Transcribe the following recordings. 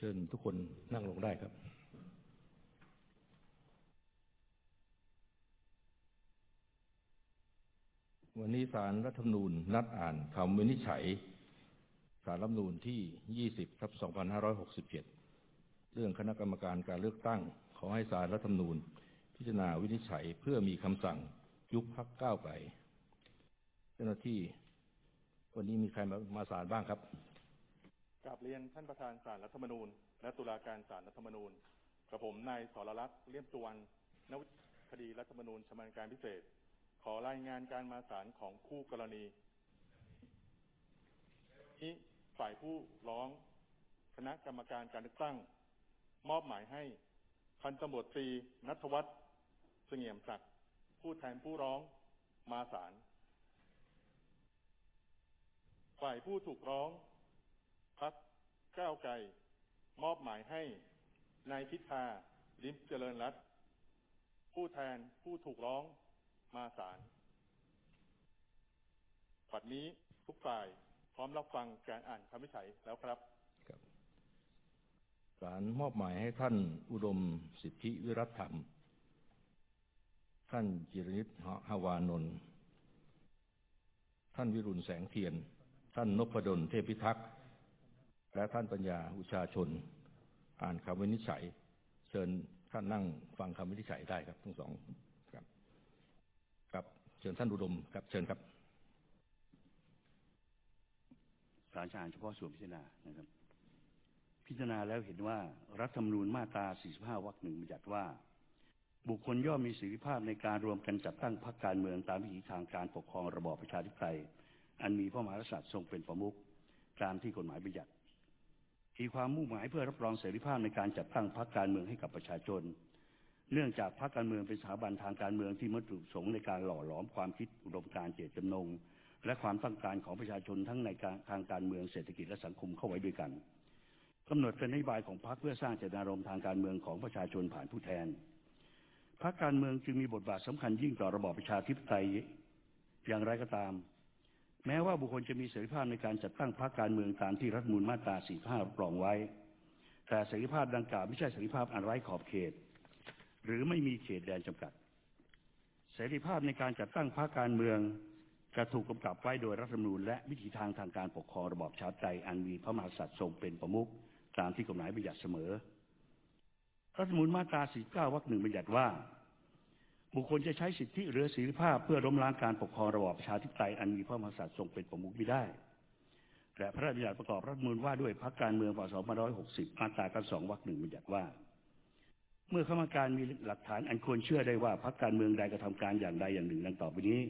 เชิญทุกคนนั่งลงได้ครับ วันนี้สารรัฐธรรมนูญนัดอ่านคำวินิจฉัย สารรัฐธรรมนูญที่ 20ทับ2567 เรื่องคณะกรรมการการเลือกตั้ง ขอให้สารรัฐธรรมนูญ พิจารณาวินิจฉัยเพื่อมีคำสั่งยุบพักก้าวไกลเจ้าหน้าที่ วันนี้มีใครมามาสารบ้างครับ กราบเรียนท่านประธานศาลรัฐธรรมนูญ และตุลาการศาลรัฐธรรมนูญกับผมนายสรรัตน์เลี่ยมสุวรรณนักวิคดีรัฐธรรมนูญชำนาญการพิเศษ ขอรายงานการมาศาลของคู่กรณีนี้ฝ่ายผู้ร้องคณะกรรมการการเลือกตั้ง มอบหมายให้พันตำรวจตรีนัทวัฒน์เสงี่ยมศักดิ์ผู้แทนผู้ร้องมาศาลฝ่ายผู้ถูกร้อง พักก้าวไกล มอบหมายให้นายพิธาลิมเจริญรัตน์ผู้แทนผู้ถูกร้องมาศาลปัดนี้ทุกฝ่ายพร้อมรับฟังการอ่านคำวิจัยแล้วครับครับศาลมอบหมายให้ท่านอุดมสิทธิวิรัตธรรม ท่านจิรนิตฮาวานนท์ท่านวิรุณแสงเทียน ท่านนพดลเทพิทักษ์ และท่านปัญญาอุชาชน อ่านคำวินิจฉัย เชิญท่านนั่งฟังคำวินิจฉัยได้ครับ ทั้งสองครับ ครับ เชิญท่านอุดมครับ เชิญครับศาลอ่านเฉพาะส่วนพิจารณานะครับ พิจารณาแล้วเห็นว่ารัฐธรรมนูญมาตรา 45 วรรคหนึ่งบัญญัติว่า บุคคลย่อมมีเสรีภาพในการรวมกันจัดตั้งพรรคการเมืองตามวิถีทางการปกครองระบอบประชาธิปไตยอันมีพระมหากษัตริย์ทรงเป็นประมุขตามที่กฎหมายบัญญัติ มีความมุ่งหมายเพื่อรับรองเสรีภาพในการจัดตั้งพรรคการเมืองให้กับประชาชน เนื่องจากพรรคการเมืองเป็นสถาบันทางการเมืองที่มัตถุประสงค์ในการหล่อหลอมความคิดอุดมการเจตจำนง และความต้องการของประชาชนทั้งในการทางการเมืองเศรษฐกิจและสังคมเข้าไว้ด้วยกันกำหนดเป็นนโยบายของพรรคเพื่อสร้างเจตนารมณ์ทางการเมืองของประชาชนผ่านผู้แทนพรรคการเมืองจึงมีบทบาทสำคัญยิ่งต่อระบอบประชาธิปไตย อย่างไรก็ตาม แม้ว่าบุคคลจะมีเสรีภาพในการจัดตั้งพรรคการเมืองตามที่รัฐมนูญมาตรา 45รับรองไว้ แต่เสรีภาพดังกล่าวไม่ใช่เสรีภาพอันไร้ขอบเขต หรือไม่มีเขตแดนจำกัด เสรีภาพในการจัดตั้งพรรคการเมืองจะถูกกำกับไว้โดยรัฐธรรมนูญและวิถีทางทางการปกครองระบอบชาติไทยอันมีพระมหากษัตริย์ทรงเป็นประมุขตามที่กฎหมายบัญญัติเสมอ รัฐธรรมนูญมาตรา 49วรรคหนึ่งบัญญัติว่า บุคคลจะใช้สิทธิหรือเสรีภาพ เพื่อล้มล้างการปกครองระบอบประชาธิปไตยอันมีพระมหากษัตริย์ทรงเป็นประมุขไม่ได้และพระราชบัญญัติประกอบรัฐมนูญว่าด้วยพรรคการเมืองพศ2560 มาตรา92วรรคหนึ่งบัญญัติว่า เมื่อข้าราชการมีหลักฐานอันควรเชื่อได้ว่าพรรคการเมืองใดกระทำการอย่างใดอย่างหนึ่งดังต่อไปนี้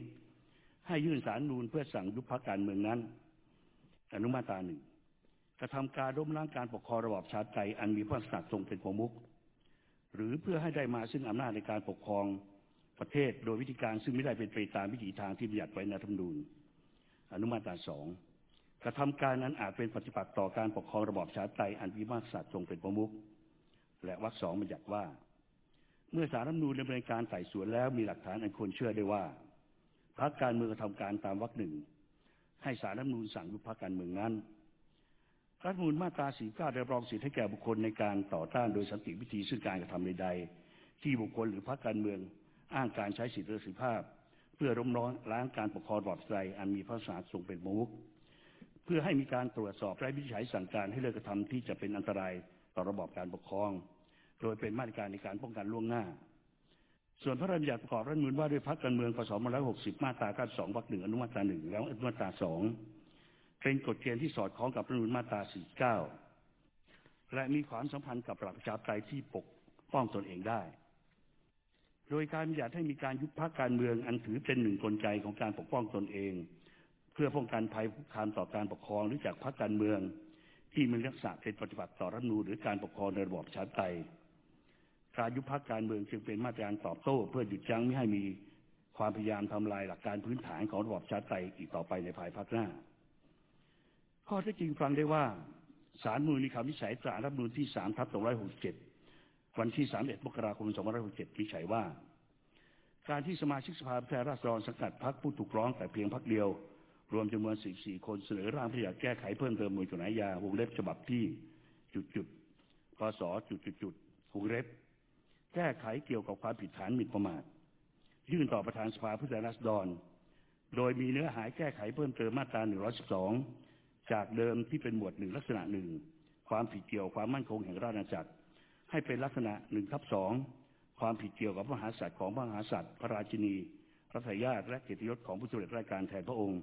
ให้ยื่นสารนูนเพื่อสั่งยุบพรรคการเมืองนั้น อนุมาตราหนึ่งกระทำการล้มล้างการปกครองระบอบชาติไทยอันมีพระมหากษัตริย์ทรงเป็นประมุขหรือเพื่อให้ได้มาซึ่งอำนาจในการปกครอง ประเทศโดยวิธีการซึ่งไม่ได้เป็นไปตามวิถีทางที่บัญญัติไว้ในรัฐธรรมนูญอนุมาตราสองกระทำการนั้นอาจเป็นปฏิปักษ์ต่อการปกครองระบอบชาติไทยอันมีพระมากษัตริย์ทรงเป็นประมุขและวรรคสองบัญญัติว่า เมื่อสารรัฐธรรมนูญดำเนินการไต่สวนแล้วมีหลักฐานอันควรเชื่อได้ว่าพรรคการเมืองกระทำการตามวรรคหนึ่งให้สารรัฐธรรมนูญสั่งยุบพรรคการเมืองนั้นรัฐมนูญมาตรา 49 ได้รองสิทธิให้แก่บุคคลในการต่อต้านโดยสันติวิธีซึ่งการกระทำใดๆที่บุคคลหรือพรรคการเมือง อ้างการใช้สิทธิเสรีภาพ เพื่อล้มล้างการปกครองระบอบไตรอันมีพระมหากษัตริย์ทรงเป็นมุขเพื่อให้มีการตรวจสอบและวิจัยสั่งการให้เลิกกระทำที่จะเป็นอันตรายต่อระบอบการปกครอง โดยเป็นมาตรการในการป้องกันล่วงหน้า ส่วนพระราชบัญญัติประกอบรัฐมนูญว่าด้วยพรรคการเมืองพศ2560 มาตรา92วรรคหนึ่งอนุมาตราหนึ่งแล้วอนุมาตราสองเป็นกฎเกณฑ์ที่สอดคล้องกับรัฐมนูญมาตรา49และมีความสัมพันธ์กับหลักประชาธิปไตยที่ปกป้องตนเองได้ โดยการบัญญัติให้มีการยุบพรรคการเมืองอันถือเป็นหนึ่งกลไกของการปกป้องตนเอง เพื่อป้องกันภัยคุกคามต่อการปกครองหรือจากพรรคการเมือง ที่มีลักษณะเป็นปฏิบัติต่อรัฐนูหรือการปกครองในระบอบประชาธิปไตยการยุบพรรคการเมืองจึงเป็นมาตรการตอบโต้ เพื่อหยุดยั้งไม่ให้มีความพยายามทำลายหลักการพื้นฐานของระบอบประชาธิปไตยอีกต่อไปในภายภาคหน้า ข้อเท็จจริงฟังได้ว่าสารมูลนิคำวิจัยสารรัฐธรรมนูที่3ทับ267 วันที่ 31 มกราคม 2567วิจัยว่า การที่สมาชิกสภาผู้แทนราษฎรสังกัดพรรคผู้ถูกร้องแต่เพียงพรรคเดียว รวมจำนวน 44 คนเสนอร่างพระราแก้ไขเพิ่มเติมมวดกฎหมายยาวงเล็บฉบับที่จุดจุดพศจุดๆวงเล็บ แก้ไขเกี่ยวกับความผิดฐานหมิ่นประมาทยื่นต่อประธานสภาผู้แทนราษฎร โดยมีเนื้อหาแก้ไขเพิ่มเติมมาตรา 112 จากเดิมที่เป็นหมวดหนึ่งลักษณะหนึ่งความผิดเกี่ยวความมั่นคงแห่งราชอาณาจักร ให้เป็นลักษณะหนึ่งทับสองความผิดเกี่ยวกับพระมหากษัตริย์ของพระมหากษัตริย์พระราชินีพระทายาทและเกียรติยศของผู้สำเร็จราชการแทนพระองค์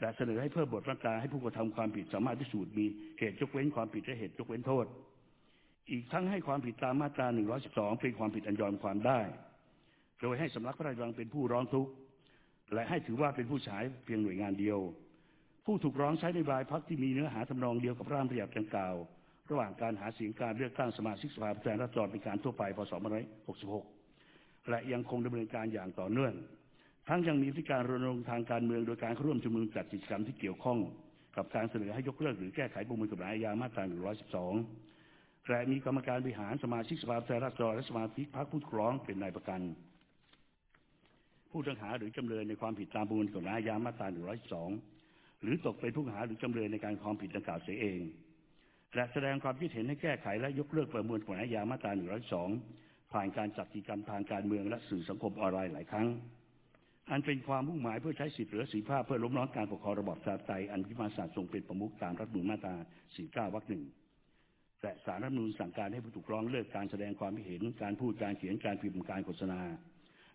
และเสนอให้เพิ่มบทมาตราให้ผู้กระทำความผิดสามารถพิสูจน์มีเหตุยกเว้นความผิดและเหตุยกเว้นโทษ อีกทั้งให้ความผิดตามมาตรา 112 เป็นความผิดอันยอมความได้ โดยให้สำนักพระราชวังเป็นผู้ร้องทุกข์และให้ถือว่าเป็นผู้ใช้เพียงหน่วยงานเดียว ผู้ถูกร้องใช้ในบายพักที่มีเนื้อหาทำนองเดียวกับร่างประยัดดังกล่าว ระหว่างการหาเสียงการเลือกตั้งสมาชิกสภาผู้แทนราษฎรเป็นการทั่วไปพศ2566 และยังคงดำเนินการอย่างต่อเนื่อง ทั้งยังมีพฤติการรณรงค์ทางการเมืองโดยการร่วมชุมนุมจัดกิจกรรมที่เกี่ยวข้อง กับการเสนอให้ยกเลิกหรือแก้ไขประมวลกฎหมายอาญามาตรา 112 และมีกรรมการบริหารสมาชิกสภาผู้แทนราษฎรและสมาชิกพรรคผู้ร้องเป็นนายประกัน ผู้ต้องหาหรือจำเลยในความผิดตามประมวลกฎหมายอาญามาตรา 112 หรือตกเป็นผู้ต้องหาหรือจำเลยในการความผิดดังกล่าวเสียเอง และแสดงความคิดเห็นให้แก้ไขและยกเลิกประมวลกฎหมายอาญามาตรา102ผ่านการจัดกิจกรรมทางการเมืองและสื่อสังคมออนไลน์หลายครั้ง อันเป็นความมุ่งหมายเพื่อใช้สิทธิเหรือสีภาพเพื่อล้มล้างการปกครองระบอบประชาธิปไตยอันพิมาศาสตร์ทรงเป็นประมุขตามรัฐธรรมนูญมาตรา 49 วรรคหนึ่งและสารรัฐธรรมนูญสั่งการให้ผู้ถูกร้องเลิกการแสดงความคิดเห็น การพูดการเขียนการพิมพ์การโฆษณา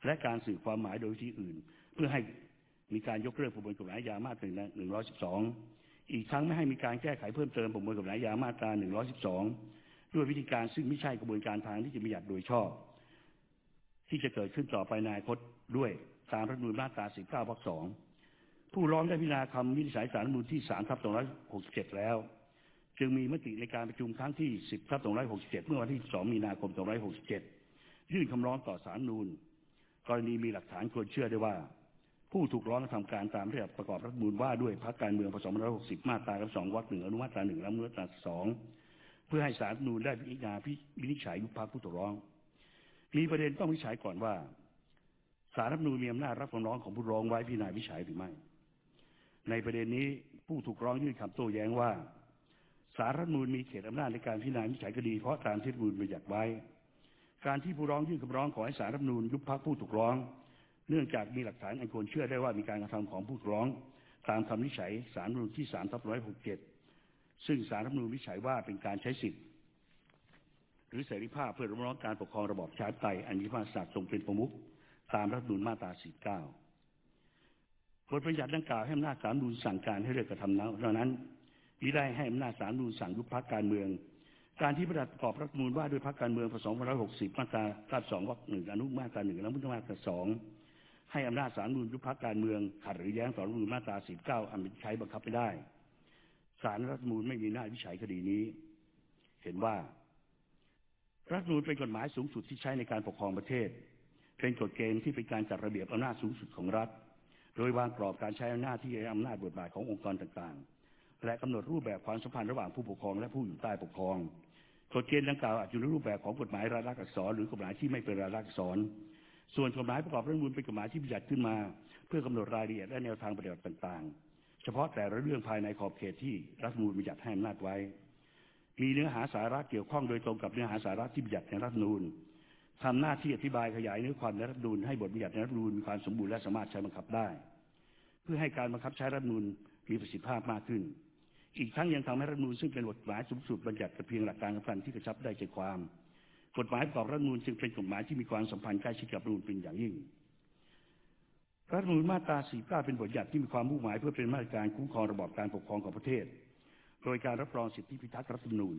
และการสื่อความหมายโดยวิธีอื่น เพื่อให้มีการยกเลิกประมวลกฎหมายอาญามาตรา112 อีกทั้งไม่ให้มีการแก้ไขเพิ่มเติมประมวลกฎหมายอามาตรา 112 ด้วยวิธีการซึ่งไม่ใช่กระบวนการทางที่จะมีหยัดโดยชอบ ที่จะเกิดขึ้นต่อไปในอนาคตด้วยตามรัฐมนูญมาตรา 19วรรค2ผู้ร้องได้พิจารณาคำวินิจฉัยสารรัฐธรรมนูญที่3ทับ267 แล้ว จึงมีมติในการประชุมครั้งที่ 10ทับ267 เมื่อวันที่ 2 มีนาคม 267 ยื่นคำร้องต่อสารมนูญกรณีมีหลักฐานควรเชื่อได้ว่า ผู้ถูกร้องกระทำการตามระเบียบประกอบรัฐมนูญว่าด้วยพรรคการเมืองพศ2560 มาตรา2วรรคหนึ่งอนุมาตรา1และอนุมาตรา2เพื่อให้สารรัฐมนูญได้พิจารณาวินิจฉัยยุบพรรคผู้ถูกร้อง มีประเด็นต้องวินิจฉัยก่อนว่าสารรัฐมนูญมีอำนาจรับคำร้องของผู้ร้องไว้พิจารณาวิจัยหรือไม่ ในประเด็นนี้ผู้ถูกร้องยื่นคำโต้แย้งว่า สารรัฐมนูญมีเขตอำนาจในการพิจารณาวิจัยคดีเพราะตามที่รัฐมนูญบัญญัติไว้ การที่ผู้ร้องยื่นคำร้องขอให้สารรัฐมนูญยุบพรรคผู้ถูกร้อง เนื่องจากมีหลักฐานอันควรเชื่อได้ว่ามีการกระทำของผู้ร้อง ตามคำวิจัยสารรัฐมนูญที่3ทับ167ซึ่งสารรัฐมนูญวิจัยว่าเป็นการใช้สิทธิ์หรือเสรีภาพเพื่อรณรงค์การปกครองระบอบประชาธิปไตยอันมีพระมหากษัตริย์ทรงเป็นประมุขตามรัฐธรรมนูญมาตรา49บทบัญญัติดังกล่าวให้อำนาจศาลรัฐมนูญสั่งการให้เลิกกระทำนั้นมิได้ให้อำนาจศาลรัฐมนูญสั่งยุบพรรคการเมือง การที่ประดัดกอบรัฐธรรมนูญว่าด้วยพรรคการเมืองพศ2560 มาตรา92วรรคหนึ่งอนุมาตรา1และมุตมาตรา2 ให้อำนาจศารรรมนูญยุบพรรคการเมืองขัดหรือแย้งต่อรัฐธรรมนูญมาตรา19อันเป็นใช้บังคับไม่ได้ศาลรัฐมนูญไม่มีหน้าวิจัยคดีนี้ เห็นว่า รัฐมนูญเป็นกฎหมายสูงสุดที่ใช้ในการปกครองประเทศ เป็นกฎเกณฑ์ที่เป็นการจัดระเบียบอำนาจสูงสุดของรัฐ โดยวางกรอบการใช้อำนาจที่อำนาจบทบาทขององค์กรต่างๆ และกำหนดรูปแบบความสัมพันธ์ระหว่างผู้ปกครองและผู้อยู่ใต้ปกครองกฎเกณฑ์ดังกล่าวอาจอยู่ในรูปแบบของกฎหมายรายลักษณ์อักษรหรือกฎหมายที่ไม่เป็นรายลักษณ์อักษร ส่วนกฎหมายประกอบรัฐมนูญเป็นกฎหมายที่บัญญัติขึ้นมา เพื่อกำหนดรายละเอียดและแนวทางปฏิบัติต่างๆ เฉพาะแต่ละเรื่องภายในขอบเขตที่รัฐมนูญบัญญัติให้อำนาจไว้ มีเนื้อหาสาระเกี่ยวข้องโดยตรงกับเนื้อหาสาระที่บัญญัติในรัฐธรรมนูญทำหน้าที่อธิบายขยายเนื้อความในรัฐธรรมนูญให้บทบัญญัติในรัฐธรรมนูญมีความสมบูรณ์และสามารถใช้บังคับได้ เพื่อให้การบังคับใช้รัฐธรรมนูญมีประสิทธิภาพมากขึ้น อีกทั้งยังทำให้รัฐธรรมนูญซึ่งเป็นกฎหมายสูงสุดบัญญัติแต่เพียงหลักการสำคัญที่กระชับได้ใจความ กฎหมายประกอบรัฐมนูญจึงเป็นกฎหมายที่มีความสัมพันธ์ใกล้ชิดกับรัฐมนูญเป็นอย่างยิ่ง รัฐมนูญมาตรา 49 เป็นบทบัญญัติที่มีความมุ่งหมายเพื่อเป็นมาตรการคุ้มครองระบอบการปกครองของประเทศ โดยการรับรองสิทธิพิทักษ์รัฐธรรมนูญ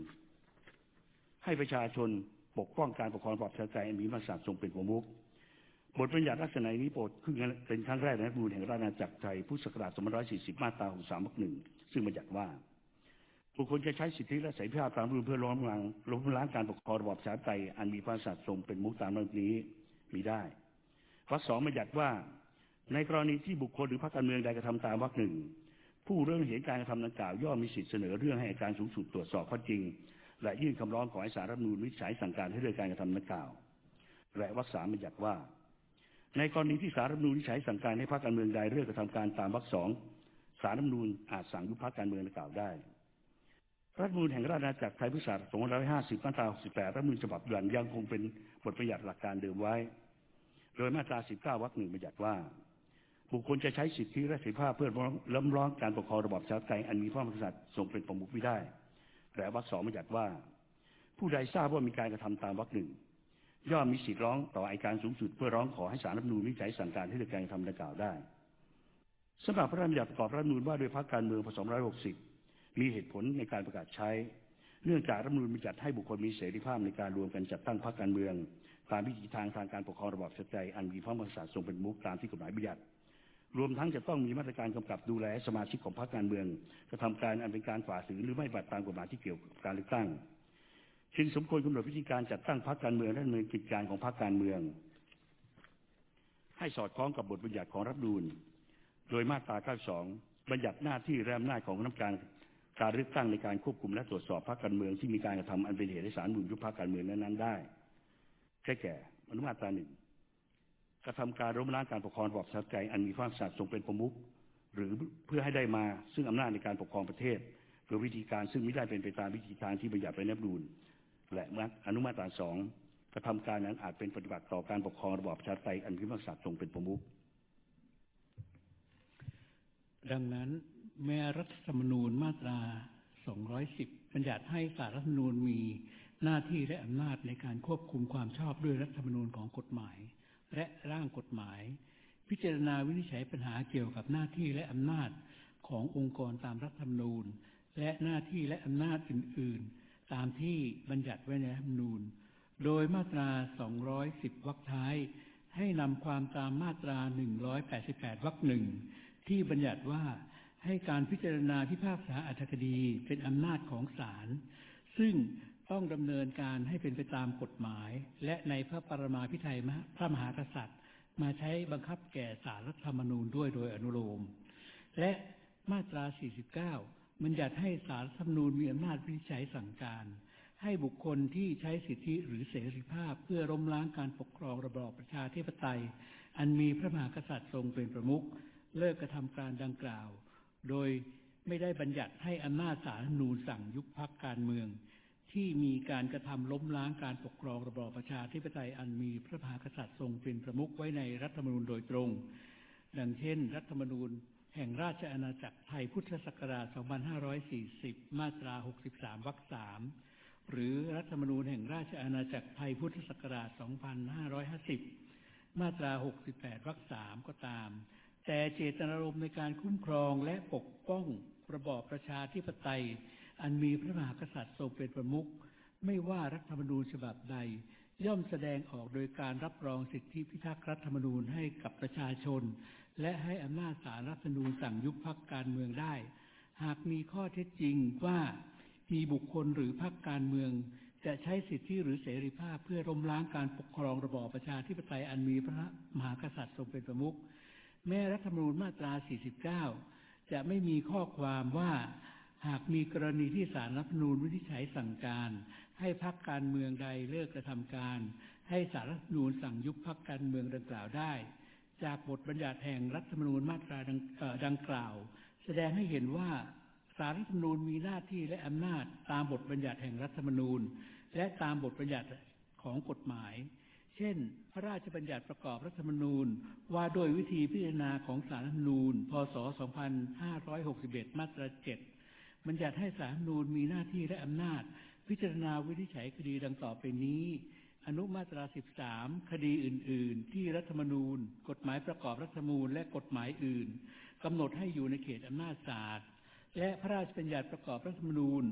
ให้ประชาชนปกป้องการปกครองระบอบประชาธิปไตยมีมาษัตริย์ทรงเป็นประมุขบทบัญญัติลักษณะนี้โปรดขึ้นเป็นครั้งแรกในรัฐมนูญแห่งราชอาณาจักรไทยพุทธศักราช 2540 มาตรา 63วรรคหนึ่งซึ่งบัญญัติว่า บุคคลจะใช้สิทธิและเสรีภาพตามรัฐธรรมนูญเพื่อล้มล้างล้มล้างการปกครองระบอบประชาธิปไตยอันมีพระมหากษัตริย์ทรงเป็นมุขตามรัฐธรรมนูญนี้มีได้วรรคสองบัญญัติว่า ในกรณีที่บุคคลหรือพรรคการเมืองใดกระทำตามวรรคหนึ่งผู้เรื่องเห็นการกระทำดังกล่าวย่อมมีสิทธิเสนอเรื่องให้การสูงสุดตรวจสอบข้อจริง และยื่นคำร้องขอให้ศาลรัฐมนูญวิจัยสั่งการให้เลิกการกระทำดังกล่าว และวรรคสามบัญญัติว่า ในกรณีที่ศาลรัฐมนูญวิจัยสั่งการให้พรรคการเมืองใดเลิกกระทำการตามวรรคสองศาลรัฐมนูญอาจสั่งยุบพรรคการเมืองดังกล่าวได้ รัฐมนูญแห่งราชอาณาจักรไทยพุทธศักราช2550 มาตรา 68 รัฐมนูญฉบับด่วนยังคงเป็นบทประหยัดหลักการเดิมไว้ โดยมาตรา 19 วรรคหนึ่งบัญญัติว่า บุคคลจะใช้สิทธิและเสรีภาพเพื่อล้มล้างการปกครองระบอบชาธิไตยอันมีพระมหากษัตริย์ทรงเป็นประมุขไม่ได้แต่วรรคสองบัญญัติว่า ผู้ใดทราบว่ามีการกระทำตามวรรคหนึ่งย่อมมีสิทธิร้องต่ออัยการสูงสุดเพื่อร้องขอให้ศาลรัฐมนูญวิจัยสั่งการให้เกิดการกระทำดังกล่าวได้สำหรับพระราชบัญญัติประกอบรัฐมนูญว่าโดยพรรคการเมืองพศ260 มีเหตุผลในการประกาศใช้ เนื่องจากรัฐมนูญบัญญัติให้บุคคลมีเสรีภาพในการรวมกันจัดตั้งพรรคการเมืองตามวิถีทางทางการปกครองระบอบประชาธิปไตยอันมีพระมหากษัตริย์ทรงเป็นมุขตามที่กฎหมายบัญญัติ รวมทั้งจะต้องมีมาตรการกำกับดูแลสมาชิกของพรรคการเมืองกระทำการอันเป็นการฝ่าฝืนหรือไม่ปฏิบัติตามกฎหมายที่เกี่ยวกับการเลือกตั้งจึงสมควรกำหนดวิธีการจัดตั้งพรรคการเมืองและดำเนินกิจการของพรรคการเมือง ให้สอดคล้องกับบทบัญญัติของรัฐธรรมนูญโดยมาตรา 92 บัญญัติหน้าที่และอำนาจของคณะกรรมการ การเลือกตั้งในการควบคุมและตรวจสอบพรรคการเมืองที่มีการกระทำอันเป็นเหตุให้ศาลบุญยุบพรรคการเมืองนั้นๆได้แค่แก่อนุมาตราหนึ่งกระทำการล้มล้างการปกครองระบอบประชาธิปไตยอันมีพระมหากษัตริย์ทรงเป็นประมุขหรือเพื่อให้ได้มาซึ่งอำนาจในการปกครองประเทศโดยวิธีการซึ่งไม่ได้เป็นไปตามวิธีทางที่บัญญัติไว้ในรัฐธรรมนูญและอนุมาตราสองกระทำการนั้นอาจเป็นปฏิบัติต่อการปกครองระบอบประชาธิปไตยอันมีพระมหากษัตริย์ทรงเป็นประมุขดังนั้น แม้รัฐธรรมนูญมาตรา 210 บัญญัติให้สารรัฐธรรมนูญมีหน้าที่และอำนาจในการควบคุมความชอบด้วยรัฐธรรมนูญของกฎหมาย และร่างกฎหมาย พิจารณาวินิจฉัยปัญหาเกี่ยวกับหน้าที่และอำนาจขององค์กรตามรัฐธรรมนูญ และหน้าที่และอำนาจอื่น ๆ ตามที่บัญญัติไว้ในรัฐธรรมนูญ โดยมาตรา 210 วรรคท้าย ให้นำความตามมาตรา 188 วรรคหนึ่งที่บัญญัติว่า ให้การพิจารณาพิพากษาอัตคดีเป็นอำนาจของศาลซึ่งต้องดำเนินการให้เป็นไปตามกฎหมาย และในพระปรมาภิไธยพระมหากษัตริย์ มาใช้บังคับแก่สารรัฐธรรมนูญด้วยโดยอนุโลม และมาตรา 49บัญญัติให้สารรัฐธรรมนูญมีอำนาจวินิจฉัยสั่งการ ให้บุคคลที่ใช้สิทธิหรือเสรีภาพ เพื่อล้มล้างการปกครองระบอบประชาธิปไตย อันมีพระมหากษัตริย์ทรงเป็นประมุขเลิกกระทำการดังกล่าว โดยไม่ได้บัญญัติให้อำนาจสารรัฐธรรมนูญสั่งยุบพักการเมือง ที่มีการกระทำล้มล้างการปกครองระบอบประชาธิปไตยอันมีพระมหากษัตริย์ทรงเป็นประมุขไว้ในรัฐธรรมนูญโดยตรง ดังเช่น รัฐธรรมนูญแห่งราชอาณาจักรไทยพุทธศักราช 2540 มาตรา 63 วรรค 3 หรือรัฐธรรมนูญแห่งราชอาณาจักรไทยพุทธศักราช 2550 มาตรา 68 วรรค 3 ก็ตาม แต่เจตนารมณ์ในการคุ้มครองและปกป้องระบอบประชาธิปไตย อันมีพระมหากษัตริย์ทรงเป็นประมุขไม่ว่ารัฐธรรมนูญฉบับใด ย่อมแสดงออกโดยการรับรองสิทธิพิทักษ์รัฐธรรมนูญให้กับประชาชน และให้อำนาจศาลรัฐธรรมนูญสั่งยุบพักการเมืองได้ หากมีข้อเท็จจริงว่ามีบุคคลหรือพรรคการเมือง จะใช้สิทธิหรือเสรีภาพเพื่อล้มล้างการปกครองระบอบประชาธิปไตยอันมีพระมหากษัตริย์ทรงเป็นประมุข แม้รัฐธรรมนูญมาตรา 49 จะไม่มีข้อความว่าหากมีกรณีที่ศาลรัฐธรรมนูญวินิจฉัยสั่งการ ให้พรรคการเมืองใดเลิกกระทำการ ให้ศาลรัฐธรรมนูญสั่งยุบพรรคการเมืองดังกล่าวได้ จากบทบัญญัติแห่งรัฐธรรมนูญมาตราดังดังกล่าว แสดงให้เห็นว่าศาลรัฐธรรมนูญมีหน้าที่และอำนาจตามบทบัญญัติแห่งรัฐธรรมนูญ และตามบทบัญญัติของกฎหมาย เช่น พระราชบัญญัติประกอบรัฐธรรมนูญ ว่าโดยวิธีพิจารณาของศาลรัฐธรรมนูญ พศ 2561 มาตรา 7 บัญญัติให้ศาลรัฐธรรมนูญมีหน้าที่และอำนาจ พิจารณาวินิจฉัยคดีดังต่อไปนี้ อนุมาตรา 13 คดีอื่น ๆ ที่รัฐธรรมนูญ กฎหมายประกอบรัฐธรรมนูญและกฎหมายอื่นกำหนดให้อยู่ในเขตอำนาจศาลและพระราชบัญญัติประกอบรัฐธรรมนูญ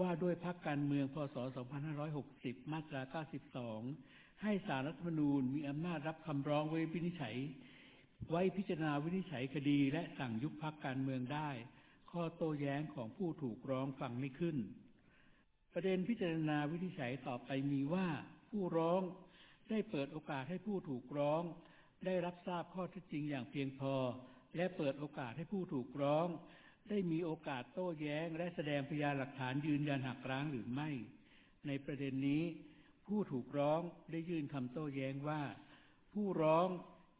ว่าด้วยพรรคการเมือง พศ 2560 มาตรา 92 ให้ศาลรัฐธรรมนูญมีอำนาจรับคำร้องไว้วินิจฉัย ไว้พิจารณาวินิจฉัยคดี และสั่งยุบพรรคการเมืองได้ ข้อโต้แย้งของผู้ถูกร้องฟังไม่ขึ้น ประเด็นพิจารณาวินิจฉัยต่อไปมีว่าผู้ร้องได้เปิดโอกาสให้ผู้ถูกร้อง ได้รับทราบข้อเท็จจริงอย่างเพียงพอ และเปิดโอกาสให้ผู้ถูกร้อง ได้มีโอกาสโต้แย้ง และแสดงพยานหลักฐานยืนยันหักล้างหรือไม่ ในประเด็นนี้ ผู้ถูกร้องได้ยื่นคำโต้แย้งว่า ผู้ร้อง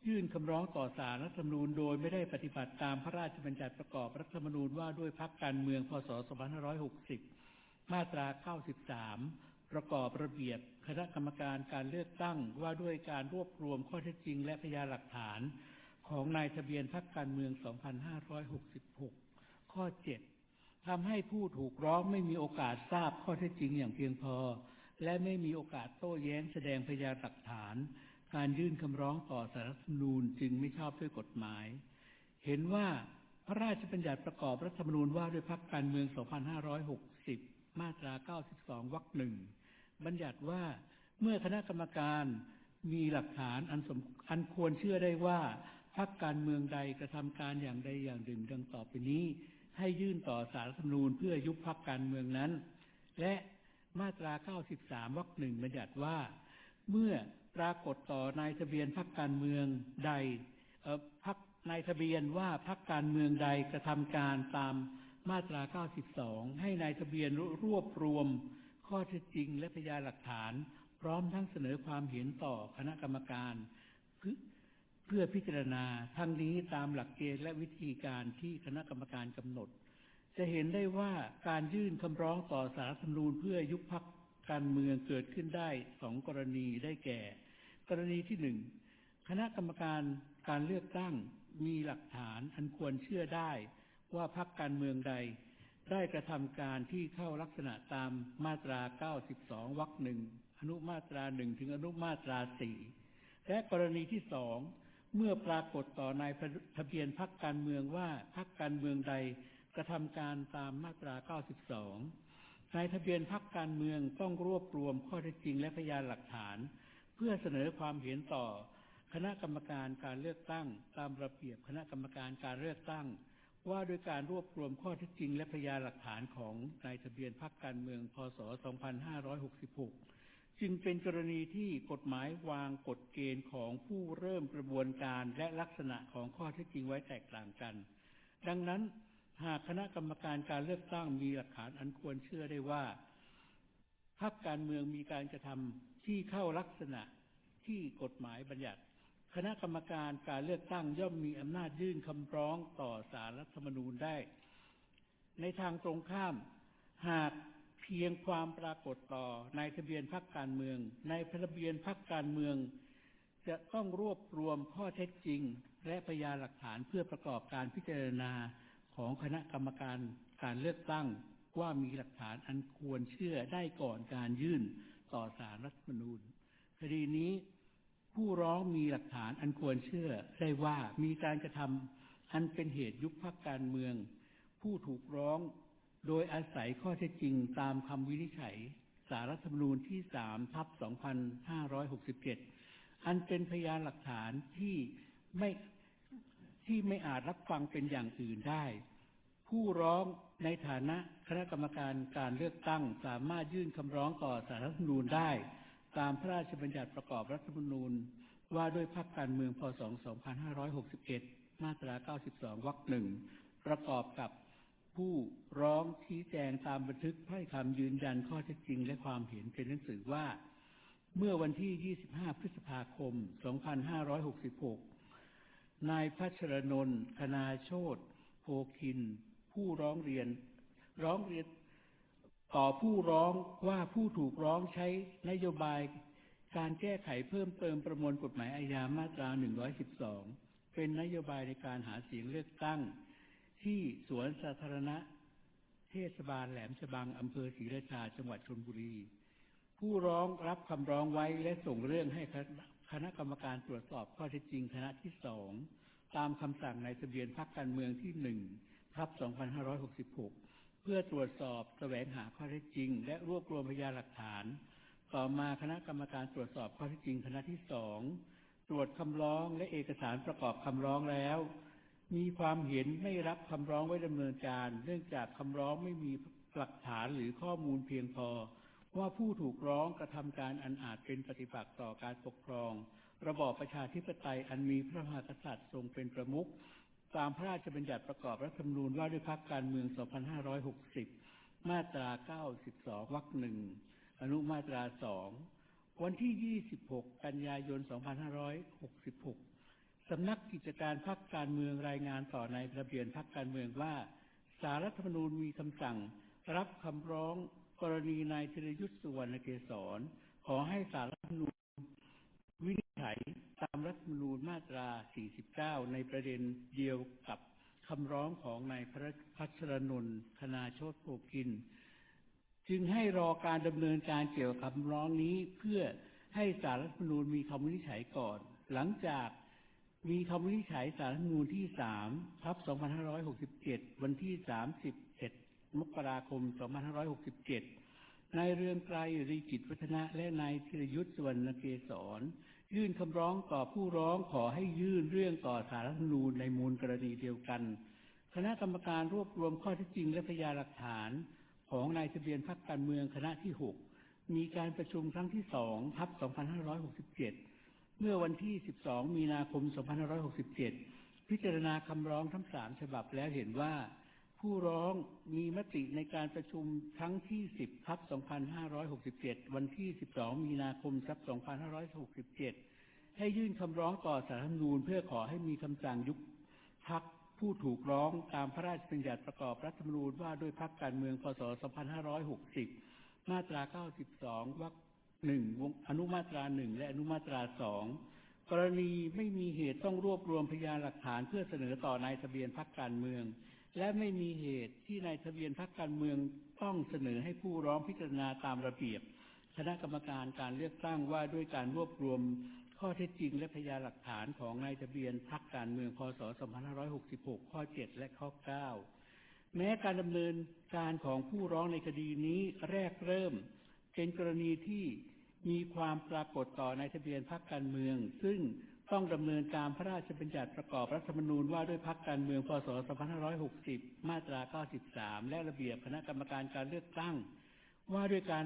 ยื่นคำร้องต่อศาลรัฐธรรมนูญโดยไม่ได้ปฏิบัติตามพระราชบัญญัติประกอบรัฐธรรมนูญว่าด้วยพรรคการเมืองพศ 2560 มาตรา 93 ประกอบระเบียบคณะกรรมการการเลือกตั้งว่าด้วยการรวบรวมข้อเท็จจริงและพยานหลักฐานของนายทะเบียนพรรคการเมือง 2566 ข้อ 7ทำให้ผู้ถูกร้องไม่มีโอกาสทราบข้อเท็จจริงอย่างเพียงพอ และไม่มีโอกาสโต้แย้งแสดงพยานหลักฐาน การยื่นคำร้องต่อสารรัฐธรรมนูญจึงไม่ชอบด้วยกฎหมาย เห็นว่าพระราชบัญญัติประกอบรัฐธรรมนูญว่าด้วยพรรคการเมือง 2560 มาตรา 92 วรรคหนึ่งบัญญัติว่าเมื่อคณะกรรมการมีหลักฐานอันสมอันควรเชื่อได้ว่าพรรคการเมืองใดกระทำการอย่างใดอย่างหนึ่งดังต่อไปนี้ ให้ยื่นต่อสารรัฐธรรมนูญเพื่อยุบพรรคการเมืองนั้น และ มาตรา 93 วรรคหนึ่งบัญญัติว่า เมื่อปรากฏต่อนายทะเบียนพรรคการเมืองใดเอ่อพรรคนายทะเบียนว่าพรรคการเมืองใดกระทำการตามมาตรา 92 ให้นายทะเบียนรวบรวมข้อเท็จจริงและพยานหลักฐาน พร้อมทั้งเสนอความเห็นต่อคณะกรรมการเพื่อเพื่อพิจารณาทั้งนี้ตามหลักเกณฑ์และวิธีการที่คณะกรรมการกำหนด จะเห็นได้ว่าการยื่นคำร้องต่อสารรัฐธรรมนูญเพื่อยุบพักการเมืองเกิดขึ้นได้สองกรณีได้แก่ กรณีที่หนึ่งคณะกรรมการการเลือกตั้งมีหลักฐานอันควรเชื่อได้ว่าพักการเมืองใด ได้กระทำการที่เข้าลักษณะตามมาตรา 92 วรรคหนึ่งอนุมาตราหนึ่งถึงอนุมาตราสี่และกรณีที่สองเมื่อปรากฏต่อนายทะเบียนพักการเมืองว่าพักการเมืองใด กระทำการตามมาตรา 92 นายทะเบียนพักการเมืองต้องรวบรวมข้อเท็จจริงและพยานหลักฐาน เพื่อเสนอความเห็นต่อ คณะกรรมการการเลือกตั้ง ตามระเบียบคณะกรรมการการเลือกตั้ง ว่าโดยการรวบรวมข้อเท็จจริง และพยานหลักฐานของนายทะเบียนพักการเมือง พศ 2566 จึงเป็นกรณีที่กฎหมายวางกฎเกณฑ์ของผู้เริ่มกระบวนการและลักษณะของข้อเท็จจริงไว้แตกต่างกัน ดังนั้น หากคณะกรรมการการเลือกตั้งมีหลักฐานอันควรเชื่อได้ว่าพรรคการเมืองมีการกระทำที่เข้าลักษณะที่กฎหมายบัญญัติ คณะกรรมการการเลือกตั้งย่อมมีอำนาจยื่นคำร้องต่อสารรัฐธรรมนูญได้ ในทางตรงข้าม หากเพียงความปรากฏต่อในทะเบียนพรรคการเมือง ในทะเบียนพรรคการเมือง จะต้องรวบรวมข้อเท็จจริง และพยานหลักฐานเพื่อประกอบการพิจารณา ของคณะกรรมการการเลือกตั้งว่ามีหลักฐานอันควรเชื่อได้ก่อนการยื่นต่อสารรัฐมนูญคดีนี้ผู้ร้องมีหลักฐานอันควรเชื่อได้ว่ามีการกระทำอันเป็นเหตุยุบพักการเมือง ผู้ถูกร้องโดยอาศัยข้อเท็จจริงตามคำวินิจฉัย สารรัฐธรรมนูญที่3ทับ 2567 อันเป็นพยานหลักฐานที่ไม่ ที่ไม่อาจรับฟังเป็นอย่างอื่นได้ ผู้ร้องในฐานะคณะกรรมการการเลือกตั้งสามารถยื่นคำร้องต่อสารรัฐธรรมนูญได้ ตามพระราชบัญญัติประกอบรัฐธรรมนูญ ว่าด้วยพรรคการเมืองพศ 2561 มาตรา 92 วรรคหนึ่งประกอบกับผู้ร้องชี้แจงตามบันทึกถ้อยคำยืนยันข้อเท็จจริงและความเห็นเป็นหนังสือว่า เมื่อวันที่ 25 พฤษภาคม 2566 นายพัชรนนท์คณาโชตโพคิน ผู้ร้องเรียน ร้องเรียนต่อผู้ร้องว่าผู้ถูกร้องใช้นโยบาย การแก้ไขเพิ่มเติมประมวลกฎหมายอาญามาตรา 112 เป็นนโยบายในการหาเสียงเลือกตั้ง ที่สวนสาธารณะ เทศบาลแหลมฉบังอำเภอศรีราชาจังหวัดชลบุรี ผู้ร้องรับคำร้องไว้และส่งเรื่องให้ คณะกรรมการตรวจสอบข้อเท็จจริงคณะที่สองตามคำสั่งในทะเบียนพรรคการเมืองที่หนึ่งทับ2566 เพื่อตรวจสอบแสวงหาข้อเท็จจริง และรวบรวมพยานหลักฐาน ต่อมาคณะกรรมการตรวจสอบข้อเท็จจริงคณะที่สองตรวจคำร้องและเอกสารประกอบคำร้องแล้ว มีความเห็นไม่รับคำร้องไว้ดำเนินการ เนื่องจากคำร้องไม่มีหลักฐานหรือข้อมูลเพียงพอ ว่าผู้ถูกร้องกระทำการอันอาจเป็นปฏิปักษ์ต่อการปกครอง ระบอบประชาธิปไตยอันมีพระมหากษัตริย์ทรงเป็นประมุขตามพระราชบัญญัติประกอบรัฐธรรมนูญว่าด้วยพรรคการเมือง 2560 มาตรา 92 วรรคหนึ่งอนุมาตรา 2 วันที่ 26 กันยายน 2566 สำนักกิจการพรรคการเมืองรายงานต่อในทะเบียนพรรคการเมืองว่า สารรัฐธรรมนูญมีคำสั่งรับคำร้อง กรณีนายธีรยุทธ์สุวรรณเกษรขอให้สารรัฐธรรมนูญวินิจฉัยตามรัฐธรรมนูญมาตรา 49 ในประเด็นเดียวกับคำร้องของนายพัชรนนท์คณาโชตโภคิน จึงให้รอการดำเนินการเกี่ยวกับคำร้องนี้เพื่อให้สารรัฐธรรมนูญมีคำวินิจฉัยก่อน หลังจากมีคำวินิจฉัยสารรัฐธรรมนูญที่3ทับ2567 วันที่31 มกราคม 2567 นายเรืองไกรรีกิจวัฒนะและนายธีรยุทธ์สวรรณเกษรยื่นคำร้องต่อผู้ร้องขอให้ยื่นเรื่องต่อสารรัฐธรรมนูญในมูลกรณีเดียวกัน คณะกรรมการรวบรวมข้อเท็จจริงและพยานหลักฐานของนายทะเบียนพรรคการเมืองคณะที่ 6 มีการประชุมครั้งที่2ทับ 2567 เมื่อวันที่ 12 มีนาคม 2567 พิจารณาคำร้องทั้ง3ฉบับแล้วเห็นว่า ผู้ร้องมีมติในการประชุมครั้งที่ 10ทับ2567 วันที่ 12 มีนาคมทับ2567 ให้ยื่นคำร้องต่อสารรัฐธรรมนูญเพื่อขอให้มีคำสั่งยุบพักผู้ถูกร้องตามพระราชบัญญัติประกอบรัฐธรรมนูญว่าด้วยพักการเมืองพศ 2560 มาตรา 92 วรรคหนึ่งวงอนุมาตราหนึ่งและอนุมาตราสองกรณีไม่มีเหตุต้องรวบรวมพยานหลักฐานเพื่อเสนอต่อนายทะเบียนพรรคการเมือง และไม่มีเหตุที่นายทะเบียนพรรคการเมืองต้องเสนอให้ผู้ร้องพิจารณาตามระเบียบ คณะกรรมการการเลือกตั้งว่าด้วยการรวบรวมข้อเท็จจริงและพยานหลักฐานของนายทะเบียนพรรคการเมืองพศ 2566 ข้อ 7 และข้อ 9 แม้การดำเนินการของผู้ร้องในคดีนี้แรกเริ่ม เป็นกรณีที่มีความปรากฏต่อในทะเบียนพรรคการเมือง ซึ่ง ต้องดำเนินตามพระราชบัญญัติประกอบรัฐธรรมนูญว่าด้วยพรรคการเมืองพศ 2560 มาตรา 93 และระเบียบคณะกรรมการการเลือกตั้ง ว่าด้วยการ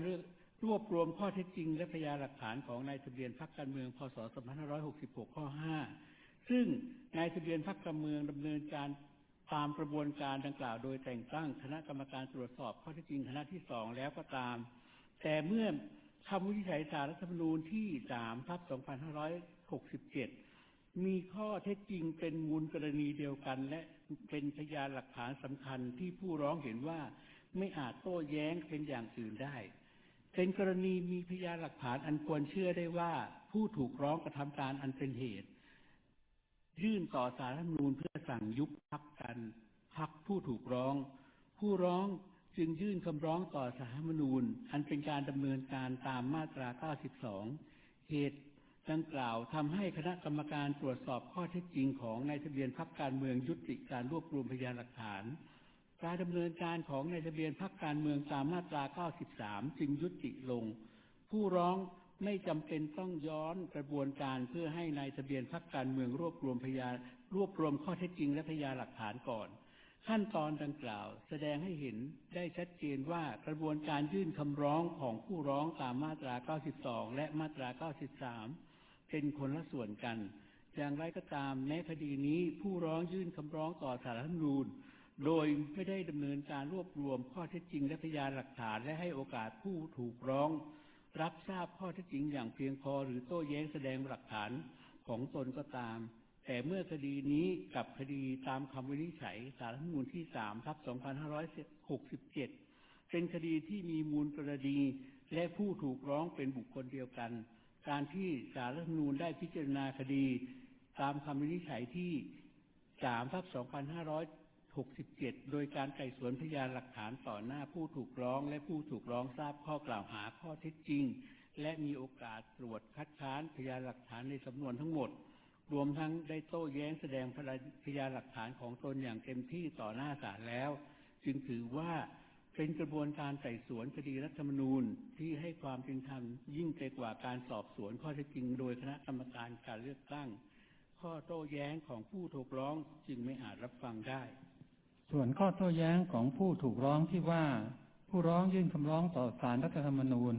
รวบรวมข้อเท็จจริงและพยานหลักฐานของนายทะเบียนพรรคการเมืองพศ 2566 ข้อ 5 ซึ่งนายทะเบียนพรรคการเมืองดำเนินการตามกระบวนการดังกล่าวโดยแต่งตั้งคณะกรรมการตรวจสอบข้อเท็จจริงคณะที่สองแล้วก็ตาม แต่เมื่อคำวินิจฉัยสารรัฐธรรมนูญที่3ทับ 2567มีข้อเท็จจริงเป็นมูลกรณีเดียวกัน และเป็นพยานหลักฐานสำคัญที่ผู้ร้องเห็นว่าไม่อาจโต้แย้งเป็นอย่างอื่นได้ เป็นกรณีมีพยานหลักฐานอันควรเชื่อได้ว่า ผู้ถูกร้องกระทำการอันเป็นเหตุ ยื่นต่อสารรัฐมนูญเพื่อสั่งยุบพักกันพักผู้ถูกร้อง ผู้ร้องจึงยื่นคำร้องต่อสารรัฐมนูญ อันเป็นการดำเนินการตามมาตรา 92 เหตุ ดังกล่าวทำให้คณะกรรมการตรวจสอบข้อเท็จจริงของนายทะเบียนพรรคการเมืองยุติการรวบรวมพยานหลักฐาน การดำเนินการของนายทะเบียนพรรคการเมืองตามมาตรา 93 จึงยุติลง ผู้ร้องไม่จำเป็นต้องย้อนกระบวนการเพื่อให้นายทะเบียนพรรคการเมืองรวบรวมพยานรวบรวมข้อเท็จจริงและพยานหลักฐานก่อน ขั้นตอนดังกล่าว แสดงให้เห็นได้ชัดเจนว่ากระบวนการยื่นคำร้องของผู้ร้องตามมาตรา 92 และมาตรา 93 เป็นคนละส่วนกัน อย่างไรก็ตามแม้คดีนี้ผู้ร้องยื่นคำร้องต่อสารรัฐธรรมนูญโดยไม่ได้ดำเนินการรวบรวมข้อเท็จจริงและพยานหลักฐานและให้โอกาสผู้ถูกร้อง รับทราบข้อเท็จจริงอย่างเพียงพอหรือโต้แย้งแสดงหลักฐานของตนก็ตาม แต่เมื่อคดีนี้กับคดีตามคำวินิจฉัยสารรัฐมนูญที่3ทับ2567 เป็นคดีที่มีมูลกรณีและผู้ถูกร้องเป็นบุคคลเดียวกัน การที่สารรัฐธรรมนูญได้พิจารณาคดี ตามคำวินิจฉัยที่3ทับ2567 โดยการไต่สวนพยานหลักฐานต่อหน้าผู้ถูกร้องและผู้ถูกร้องทราบข้อกล่าวหาข้อเท็จจริง และมีโอกาสตรวจคัดค้านพยานหลักฐานในสำนวนทั้งหมด รวมทั้งได้โต้แย้งแสดงพยานหลักฐานของตนอย่างเต็มที่ต่อหน้าศาลแล้ว จึงถือว่า เป็นกระบวนการไต่สวนคดีรัฐธรรมนูญที่ให้ความเป็นธรรมยิ่งไปกว่าการสอบสวนข้อเท็จจริงโดยคณะกรรมการการเลือกตั้ง ข้อโต้แย้งของผู้ถูกร้องจึงไม่อาจรับฟังได้ ส่วนข้อโต้แย้งของผู้ถูกร้องที่ว่า ผู้ร้องยื่นคำร้องต่อศาลรัฐธรรมนูญ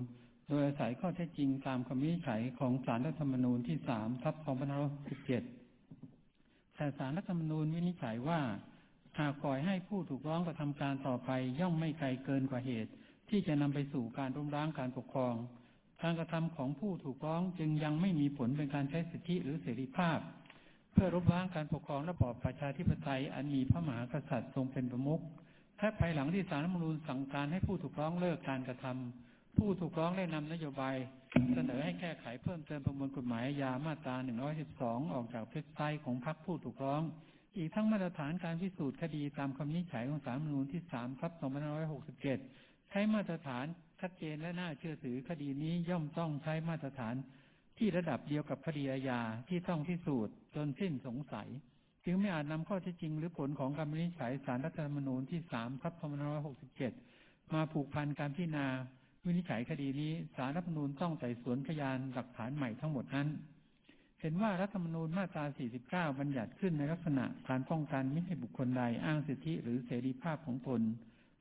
โดยอาศัยข้อเท็จจริงตามคำวินิจฉัยของศาลรัฐธรรมนูญที่3ทับ2567แต่ศาลรัฐธรรมนูญวินิจฉัยว่า หากปล่อยให้ผู้ถูกร้องกระทำการต่อไปย่อมไม่ไกลเกินกว่าเหตุ ที่จะนำไปสู่การล้มล้างการปกครอง การกระทำของผู้ถูกร้องจึงยังไม่มีผลเป็นการใช้สิทธิหรือเสรีภาพ เพื่อลบล้างการปกครองระบอบประชาธิปไตยอันมีพระมหากษัตริย์ทรงเป็นประมุขถ้าภายหลังที่ศารัฐมนูญสั่งการให้ผู้ถูกร้องเลิกการกระทำผู้ถูกร้องได้นำนโยบาย เสนอให้แก้ไขเพิ่มเติมประมวลกฎหมายอาญามาตรา 112 ออกจากเว็บไซต์ของพรรคผู้ถูกร้อง อีกทั้งมาตรฐานการพิสูจน์คดีตามคำวินิจฉัยของศาลรัฐมนูญที่3ทับ2567 ใช้มาตรฐานชัดเจนและน่าเชื่อถือคดีนี้ย่อมต้องใช้มาตรฐานที่ระดับเดียวกับคดีอาญาที่ต้องพิสูจน์จนสิ้นสงสัย จึงไม่อาจนำข้อเท็จจริงหรือผลของการวินิจฉัยศาลรัฐธรรมนูญที่3ทับ2567 มาผูกพันการพิจารณาวินิจฉัยคดีนี้ศาลรัฐธรรมนูญต้องไต่สวนพยานหลักฐานใหม่ทั้งหมดนั้น เห็นว่ารัฐธรรมนูญมาตรา 49 บัญญัติขึ้นในลักษณะการป้องกันไม่ให้บุคคลใดอ้างสิทธิหรือเสรีภาพของตน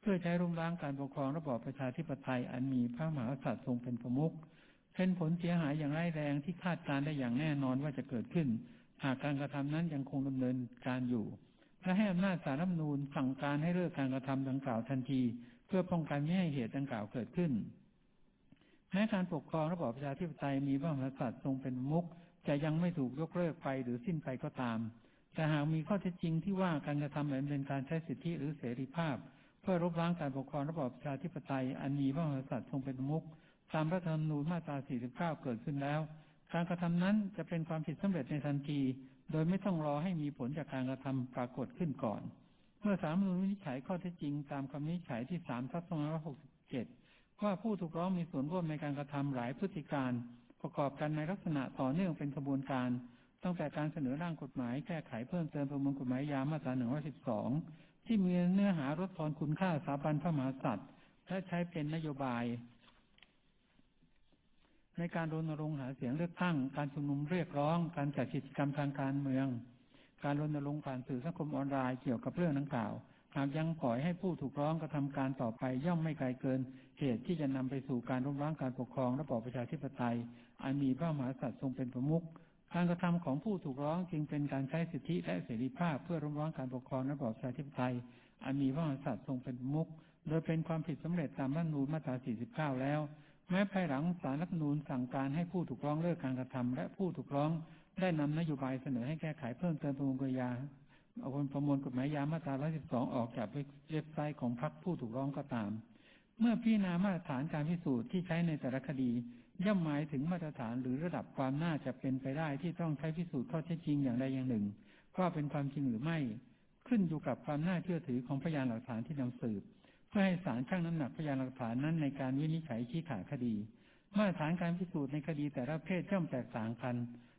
เพื่อใช้รุมล้างการปกครองระบอบประชาธิปไตยอันมีพระมหากษัตริย์ทรงเป็นประมุขเป็นผลเสียหายอย่างร้ายแรงที่คาดการได้อย่างแน่นอนว่าจะเกิดขึ้น หากการกระทำนั้นยังคงดำเนินการอยู่และให้อำนาจสารรัฐมนูญสั่งการให้เลิกการกระทำดังกล่าวทันที เพื่อป้องกันไม่ให้เหตุดังกล่าวเกิดขึ้นแม้การปกครองระบอบประชาธิปไตยมีพระมหากษัตริย์ทรงเป็นประมุข จะยังไม่ถูกยกเลิกไปหรือสิ้นไปก็ตาม แต่หากมีข้อเท็จจริงที่ว่าการกระทำนั้นเป็นการใช้สิทธิหรือเสรีภาพ เพื่อรบล้างการปกครองระบอบประชาธิปไตยอันมีพระมหากษัตริย์ทรงเป็นมุขตามรัฐธรรมนูญมาตรา 49 เกิดขึ้นแล้ว การกระทำนั้นจะเป็นความผิดสำเร็จในทันที โดยไม่ต้องรอให้มีผลจากการกระทำปรากฏขึ้นก่อน เมื่อสารมนูญวินิจฉัยข้อเท็จจริงตามคำวินิจฉัยที่3ทับ2567ว่าผู้ถูกร้องมีส่วนร่วมในการกระทำหลายพฤติการ ประกอบกันในลักษณะต่อเนื่องเป็นกระบวนการ ตั้งแต่การเสนอร่างกฎหมายแก้ไขเพิ่มเติมประมวลกฎหมายยามาตรา112 ที่มีเนื้อหาลดทอนคุณค่าสถาบันพระมหากษัตริย์และใช้เป็นนโยบาย ในการรณรงค์หาเสียงเลือกตั้ง การชุมนุมเรียกร้อง การจัดกิจกรรมทางการเมือง การรณรงค์ผ่านสื่อสังคมออนไลน์เกี่ยวกับเรื่องดังกล่าวหากยังปล่อยให้ผู้ถูกร้องกระทำการต่อไปย่อมไม่ไกลเกินเหตุที่จะนำไปสู่การล้มล้างการปกครองระบอบประชาธิปไตย อันมีพระมหากษัตริย์ทรงเป็นประมุขการกระทำของผู้ถูกร้องจึงเป็นการใช้สิทธิและเสรีภาพเพื่อล้มล้างการปกครองระบอบประชาธิปไตย อันมีพระมหากษัตริย์ทรงเป็นประมุขโดยเป็นความผิดสำเร็จตามรัฐธรรมนูญมาตรา 49 แล้ว แม้ภายหลังศาลรัฐธรรมนูญสั่งการให้ผู้ถูกร้องเลิกการกระทำและผู้ถูกร้องได้นำนโยบายเสนอให้แก้ไขเพิ่มเติมประมวลกฎหมายาเอาคนประมวลกฎหมายยามาตรา 112 ออกจากเว็บไซต์ของพรรคผู้ถูกร้องก็ตาม เมื่อพิจารณามาตรฐานการพิสูจน์ที่ใช้ในแต่ละคดี ย่อมหมายถึงมาตรฐานหรือระดับความน่าจะเป็นไปได้ที่ต้องใช้พิสูจน์ข้อเท็จจริงอย่างใดอย่างหนึ่ง ว่าเป็นความจริงหรือไม่ ขึ้นอยู่กับความน่าเชื่อถือของพยานหลักฐานที่นำสืบ เพื่อให้ศาลชั่งน้ำหนักพยานหลักฐานนั้นในการวินิจฉัยชี้ขาดคดี มาตรฐานการพิสูจน์ในคดีแต่ละประเภทย่อมแตกต่างกัน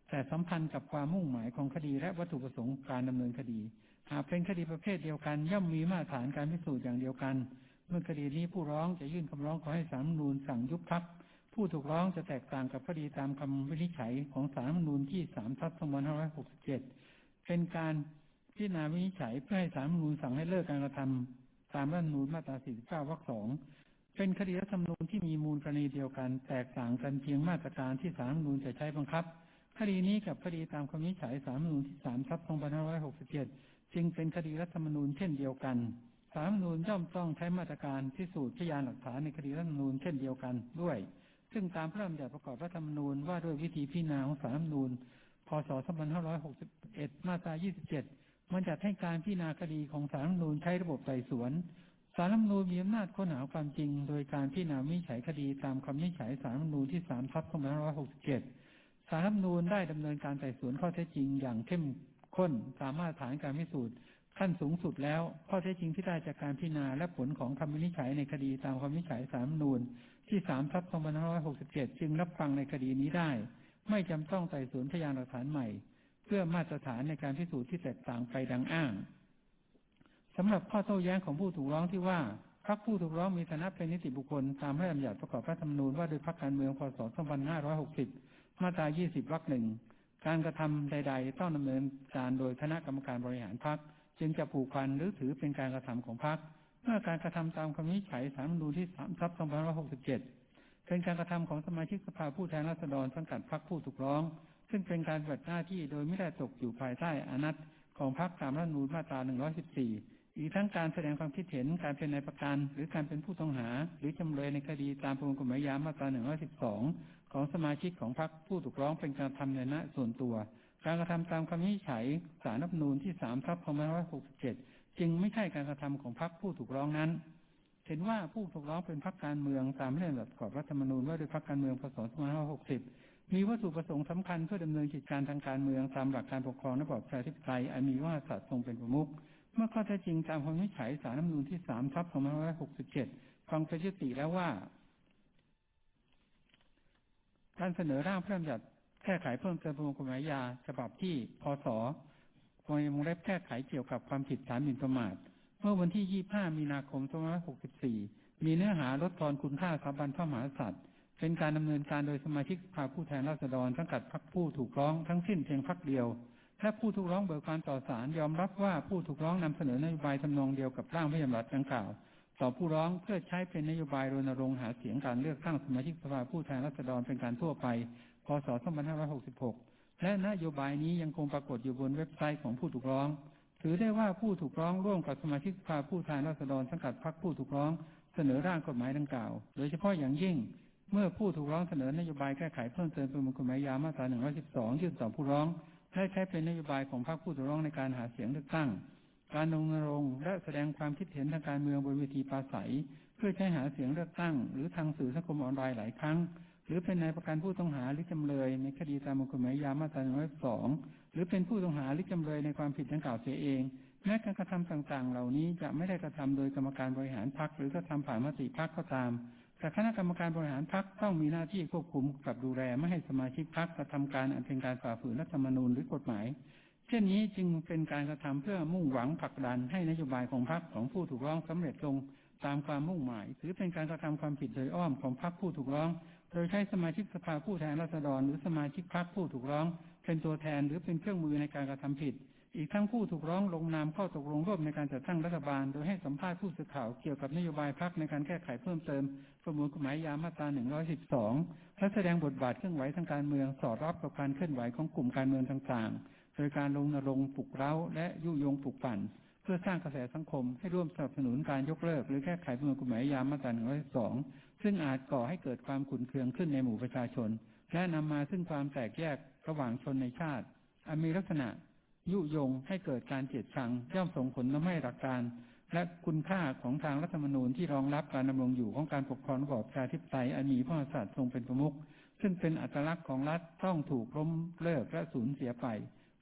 แต่สัมพันธ์กับความมุ่งหมายของคดีและวัตถุประสงค์การดำเนินคดี หากเป็นคดีประเภทเดียวกัน ย่อมมีมาตรฐานการพิสูจน์อย่างเดียวกัน เมื่อคดีนี้ผู้ร้องจะยื่นคำร้องขอให้ศาลนูญสั่งยุบพัก ผู้ถูกร้องจะแตกต่างกับคดีตามคำวินิจฉัยของศาลรัฐธรรมนูญที่3ทับ2567 เป็นการพิจารณาวินิจฉัยเพื่อให้ศาลรัฐมนูญสั่งให้เลิกการกระทำตามรัฐมนูญมาตรา 49 วรรคสองเป็นคดีรัฐธรรมนูญที่มีมูลกรณีเดียวกัน แตกต่างกันเพียงมาตรการที่ศาลรัฐมนูญจะใช้บังคับ คดีนี้กับคดีตามคำวินิจฉัยศาลรัฐธรรมนูญที่3ทับ2567 จึงเป็นคดีรัฐธรรมนูญเช่นเดียวกันศาลรัฐมนูญย่อมต้องใช้มาตรการพิสูจน์พยานหลักฐานในคดีรัฐธรรมนูญเช่นเดียวกันด้วย ซึ่งตามพระราชบัญญัติประกอบรัฐธรรมนูญว่าด้วยวิธีพิจารณาของศาลรัฐธรรมนูญ พศ 2561 มาตรา 27 มันจัดให้การพิจารณาคดีของศาลรัฐธรรมนูญใช้ระบบไต่สวนศาลรัฐธรรมนูญมีอำนาจค้นหาความจริง โดยการพิจารณาวิจัยคดีตามคำวิจัยศาลรัฐธรรมนูญที่3ทับ2567ศาลรัฐธรรมนูญได้ดำเนินการไต่สวนข้อเท็จจริงอย่างเข้มข้นตามมาตรฐานการพิสูจน์ขั้นสูงสุดแล้วข้อเท็จจริงที่ได้จากการพิจารณาและผลของคำวินิจฉัยในคดีตามคำวินิจฉัยศาลรัฐ ธรรมนูญที่3ทับ2567จึงรับฟังในคดีนี้ได้ ไม่จำต้องไต่สวนพยานหลักฐานใหม่ เพื่อมาตรฐานในการพิสูจน์ที่แตกต่างไปดังอ้างสำหรับข้อโต้แย้งของผู้ถูกร้องที่ว่าพรรคผู้ถูกร้องมีฐานะเป็นนิติบุคคลตามพระราชบัญญัติประกอบรัฐธรรมนูญว่าโดยพรรคการเมืองพศ 2560 มาตรา 20 วรรคหนึ่ง การกระทำใด ๆ ต้องดำเนินการโดยคณะกรรมการบริหารพรรคจึงจะผูกพันหรือถือเป็นการกระทำของพรรค เมื่อการกระทำตามคำวินิจฉัยสารรัฐธรรมนูญที่3ทับ2567เป็นการกระทำของสมาชิกสภาผู้แทนราษฎรสังกัดพรรคผู้ถูกร้อง ซึ่งเป็นการปฏิบัติหน้าที่โดยไม่ได้ตกอยู่ภายใต้อานัตของพรรคตามรัฐมนูญมาตรา114อีกทั้งการแสดงความคิดเห็นการเป็นนายประกัน หรือการเป็นผู้ต้องหา หรือจำเลยในคดีตามประมวลกฎหมายยามาตรา112ของสมาชิกของพรรคผู้ถูกร้องเป็นการทำในหน้าส่วนตัว การกระทำตามคำวินิจฉัยศาลรัฐมนูญที่3ทับ2567จึ จึงไม่ใช่การกระทำของพรรคผู้ถูกร้องนั้น เห็นว่าผู้ถูกร้องเป็นพรรคการเมืองตามเรื่องประกอบรัฐธรรมนูญว่าด้วยพรรคการเมืองพศ2560 มีวัตถุประสงค์สำคัญเพื่อดำเนินกิจการทางการเมืองตามหลักการปกครองระบอบประชาธิปไตยอันมีพระมหากษัตร์ทรงเป็นประมุขเมื่อข้อเท็จจริงตามคำวินิจัยสารรัฐธรรมนูญที่3ทับ2567ฟังเป็นยุติแล้วว่าการเสนอร่างพระราชบัญญัติแก้ไขเพิ่มเติมประมวลกฎหมายยาฉบับที่พศ วงเล็บแก้ไขเกี่ยวกับความผิดฐานหมิ่นประมาทเมื่อวันที่ 25 มีนาคม 2564 มีเนื้อหาลดทอนคุณค่าสถาบันพระมหากษัตริย์ เป็นการดำเนินการโดยสมาชิกสภาผู้แทนราษฎรสังกัดพรรคผู้ถูกร้องทั้งสิ้นเพียงพรรคเดียวและผู้ถูกร้องเบิกความต่อศาลยอมรับว่าผู้ถูกร้องนำเสนอนโยบายทำนองเดียวกับร่างพระราชบัญญัติดังกล่าว ต่อผู้ร้องเพื่อใช้เป็นนโยบายรณรงค์หาเสียงการเลือกตั้งสมาชิกสภาผู้แทนราษฎรเป็นการทั่วไป พศ 2566 และนโยบายนี้ยังคงปรากฏอยู่บนเว็บไซต์ของผู้ถูกร้อง ถือได้ว่าผู้ถูกร้องร่วมกับสมาชิกสภาผู้แทนราษฎรสังกัดพรรคผู้ถูกร้องเสนอร่างกฎหมายดังกล่าว โดยเฉพาะอย่างยิ่ง เมื่อผู้ถูกร้องเสนอนโยบายแก้ไขเพิ่มเติมประมวลกฎหมายยามาตรา 112 ยื่นต่อผู้ร้องและใช้เป็นนโยบายของพรรคผู้ถูกร้องในการหาเสียงเลือกตั้ง การรณรงและแสดงความคิดเห็นทางการเมืองบนเวทีปราศัย เพื่อใช้หาเสียงเลือกตั้ง หรือทางสื่อสังคมออนไลน์หลายครั้ง หรือเป็นนายประกันผู้ต้องหาหรือจำเลยในคดีตามกฎหมายยามาตรา112หรือเป็นผู้ต้องหาหรือจำเลยในความผิดดังกล่าวเสียเองแม้การกระทำต่างๆ เหล่านี้จะไม่ได้กระทำโดยกรรมการบริหารพรรคหรือกระทำผ่านมติพรรคก็ตาม แต่คณะกรรมการบริหารพรรคต้องมีหน้าที่ควบคุมกับดูแลไม่ให้สมาชิกพรรคกระทำการอันเป็นการฝ่าฝืนรัฐธรรมนูญหรือกฎหมาย เช่นนี้จึงเป็นการกระทำเพื่อมุ่งหวังผลักดันให้นโยบายของพรรคของผู้ถูกร้องสำเร็จลงตามความมุ่งหมายถือเป็นการกระทำความผิดโดยอ้อมของพรรคผู้ถูกร้อง โดยใช้สมาชิกสภาผู้แทนราษฎร หรือสมาชิกพรรคผู้ถูกร้อง เป็นตัวแทนหรือเป็นเครื่องมือในการกระทำผิด อีกทั้งผู้ถูกร้องลงนามข้อตกลงร่วมในการจัดตั้งรัฐบาล โดยให้สัมภาษณ์ผู้สื่อข่าวเกี่ยวกับนโยบายพรรคในการแก้ไขเพิ่มเติม ประมวลกฎหมายยามาตรา 112 และแสดงบทบาทเคลื่อนไหวทางการเมืองสอดรับกับการเคลื่อนไหวของกลุ่มการเมืองต่างๆ โดยการลงนรงปลุกเร้า และยุยงปลุกปั่นเพื่อสร้างกระแสสังคมให้ร่วมสนับสนุนการยกเลิก หรือแก้ไขประมวลกฎหมายยามาตรา 112 ซึ่งอาจก่อให้เกิดความขุ่นเคืองขึ้นในหมู่ประชาชน และนำมาซึ่งความแตกแยกระหว่างชนในชาติอันมีลักษณะยุยงให้เกิดการเกลียดชังย่อมส่งผลทำให้หลักการ และคุณค่าของทางรัฐธรรมนูญที่รองรับการดำรงอยู่ของการปกครองระบอบประชาธิปไตยอันมีพระมหากษัตริย์ทรงเป็นประมุขซึ่งเป็นอัตลักษณ์ของรัฐต้องถูกล้มเลิกและสูญเสียไป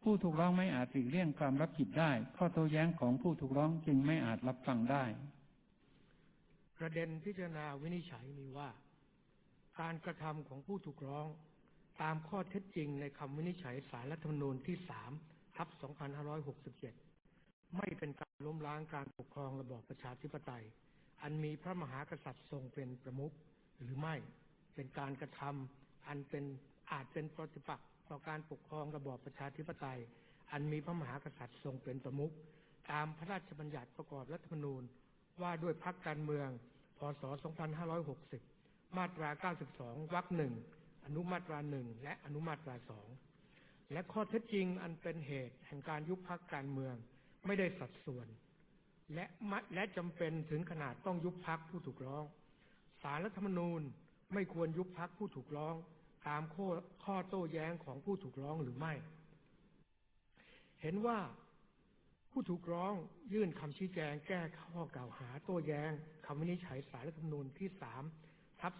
ผู้ถูกร้องไม่อาจหลีกเลี่ยงความรับผิดได้ ข้อโต้แย้งของผู้ถูกร้องจึงไม่อาจรับฟังได้ ประเด็นพิจารณาวินิจฉัยมีว่า การกระทำของผู้ถูกร้อง ตามข้อเท็จจริงในคำวินิจฉัยสารรัฐธรรมนูญที่3ทับ 2567 ไม่เป็นการล้มล้างการปกครองระบอบประชาธิปไตย อันมีพระมหากษัตริย์ทรงเป็นประมุขหรือไม่เป็นการกระทำอันเป็นอาจเป็นปฏิปักษ์ต่อการปกครองระบอบประชาธิปไตย อันมีพระมหากษัตริย์ทรงเป็นประมุขตามพระราชบัญญัติประกอบรัฐธรรมนูญ ว่าด้วยพรรคการเมือง พศ 2560 มาตรา 92 วรรคหนึ่ง อนุมาตราหนึ่งและอนุมาตราสอง และข้อเท็จจริงอันเป็นเหตุแห่งการยุบพักการเมืองไม่ได้สัดส่วน และและจำเป็นถึงขนาดต้องยุบพักผู้ถูกร้อง สารรัฐธรรมนูญไม่ควรยุบพักผู้ถูกร้อง ตามข้อข้อโต้แย้งของผู้ถูกร้องหรือไม่ เห็นว่า ผู้ถูกร้องยื่นคำชี้แจง แก้ข้อกล่าวหาโต้แย้งคำวินิจฉัยสารรัฐธรรมนูญที่3ทับ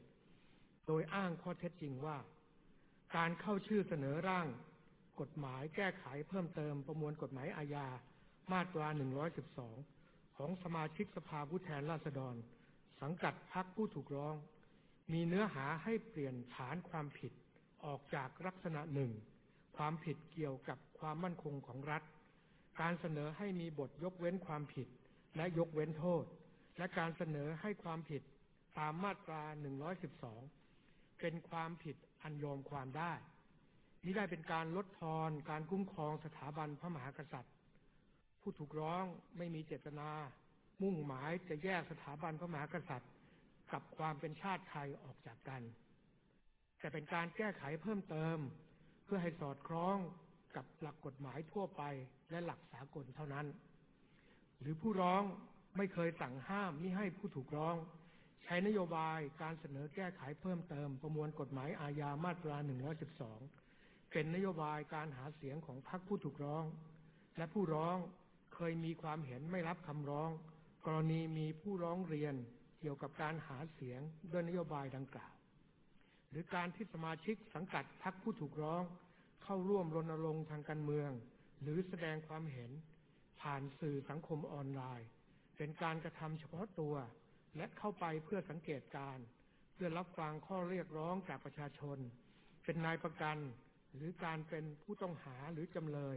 2567 โดยอ้างข้อเท็จจริงว่า การเข้าชื่อเสนอร่าง กฎหมายแก้ไขเพิ่มเติมประมวลกฎหมายอาญามาตรา 112 ของสมาชิกสภาผู้แทนราษฎร สังกัดพรรคผู้ถูกร้อง มีเนื้อหาให้เปลี่ยนฐานความผิดออกจากลักษณะหนึ่งความผิดเกี่ยวกับความมั่นคงของรัฐ การเสนอให้มีบทยกเว้นความผิด และยกเว้นโทษ และการเสนอให้ความผิดตามมาตรา 112 เป็นความผิดอันยอมความได้ นี้ได้เป็นการลดทอนการคุ้มครองสถาบันพระมหากษัตริย์ ผู้ถูกร้องไม่มีเจตนา มุ่งหมายจะแยกสถาบันพระมหากษัตริย์ กับความเป็นชาติไทยออกจากกัน แต่เป็นการแก้ไขเพิ่มเติม เพื่อให้สอดคล้อง กับหลักกฎหมายทั่วไปและหลักสากลเท่านั้น หรือผู้ร้องไม่เคยสั่งห้ามมิให้ผู้ถูกร้อง ใช้นโยบายการเสนอแก้ไขเพิ่มเติมประมวลกฎหมายอาญามาตรา 112 เป็นนโยบายการหาเสียงของพรรคผู้ถูกร้อง และผู้ร้องเคยมีความเห็นไม่รับคำร้อง กรณีมีผู้ร้องเรียนเกี่ยวกับการหาเสียงด้วยนโยบายดังกล่าว หรือการที่สมาชิกสังกัดพรรคผู้ถูกร้อง เข้าร่วมรณรงค์ทางการเมือง หรือแสดงความเห็น ผ่านสื่อสังคมออนไลน์ เป็นการกระทำเฉพาะตัว และเข้าไปเพื่อสังเกตการ เพื่อรับฟังข้อเรียกร้องจากประชาชน เป็นนายประกัน หรือการเป็นผู้ต้องหาหรือจำเลย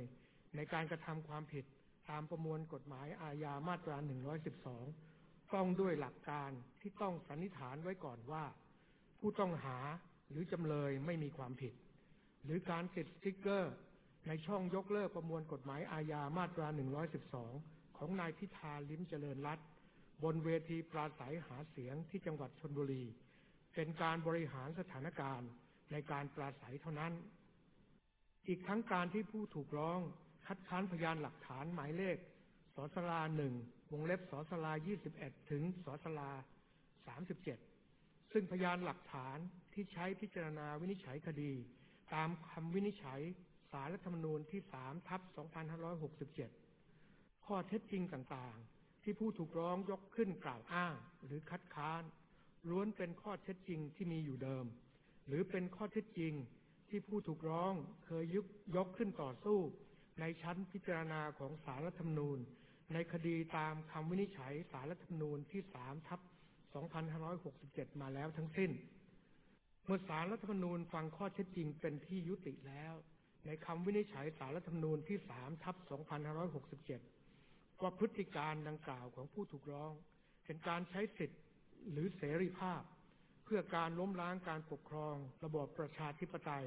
ในการกระทำความผิดตามประมวลกฎหมายอาญามาตรา 112 ต้องด้วยหลักการที่ต้องสันนิษฐานไว้ก่อนว่า ผู้ต้องหาหรือจำเลยไม่มีความผิด หรือการติดสติ๊กเกอร์ ในช่องยกเลิกประมวลกฎหมายอาญามาตรา 112 ของนายพิธาลิ้มเจริญรัตน์บนเวทีปราศัยหาเสียงที่จังหวัดชนบุรี เป็นการบริหารสถานการณ์ในการปราศัยเท่านั้น อีกทั้งการที่ผู้ถูกร้อง คัดค้านพยานหลักฐานหมายเลขสสลาหนึ่งวงเล็บสสลา21ถึงสสลา37ซึ่งพยานหลักฐานที่ใช้พิจารณาวินิจฉัยคดี ตามคำวินิจฉัยสารรัฐธรรมนูญที่3ทับ2567ข้อเท็จจริงต่างๆ ที่ผู้ถูกร้องยกขึ้นกล่าวอ้าง หรือคัดค้าน ล้วนเป็นข้อเท็จจริงที่มีอยู่เดิม หรือเป็นข้อเท็จจริงที่ผู้ถูกร้องเคยยกยกขึ้นต่อสู้ ในชั้นพิจารณาของสารรัฐธรรมนูญ ในคดีตามคำวินิจฉัยสารรัฐธรรมนูญที่3ทับ2567 มาแล้วทั้งสิ้น เมื่อสารรัฐธรรมนูญฟังข้อเท็จจริงเป็นที่ยุติแล้ว ในคำวินิจฉัยสารรัฐธรรมนูญที่3ทับ2567 ว่าพฤติการดังกล่าวของผู้ถูกร้อง เป็นการใช้สิทธิ์หรือเสรีภาพ เพื่อการล้มล้างการปกครอง ระบอบประชาธิปไตย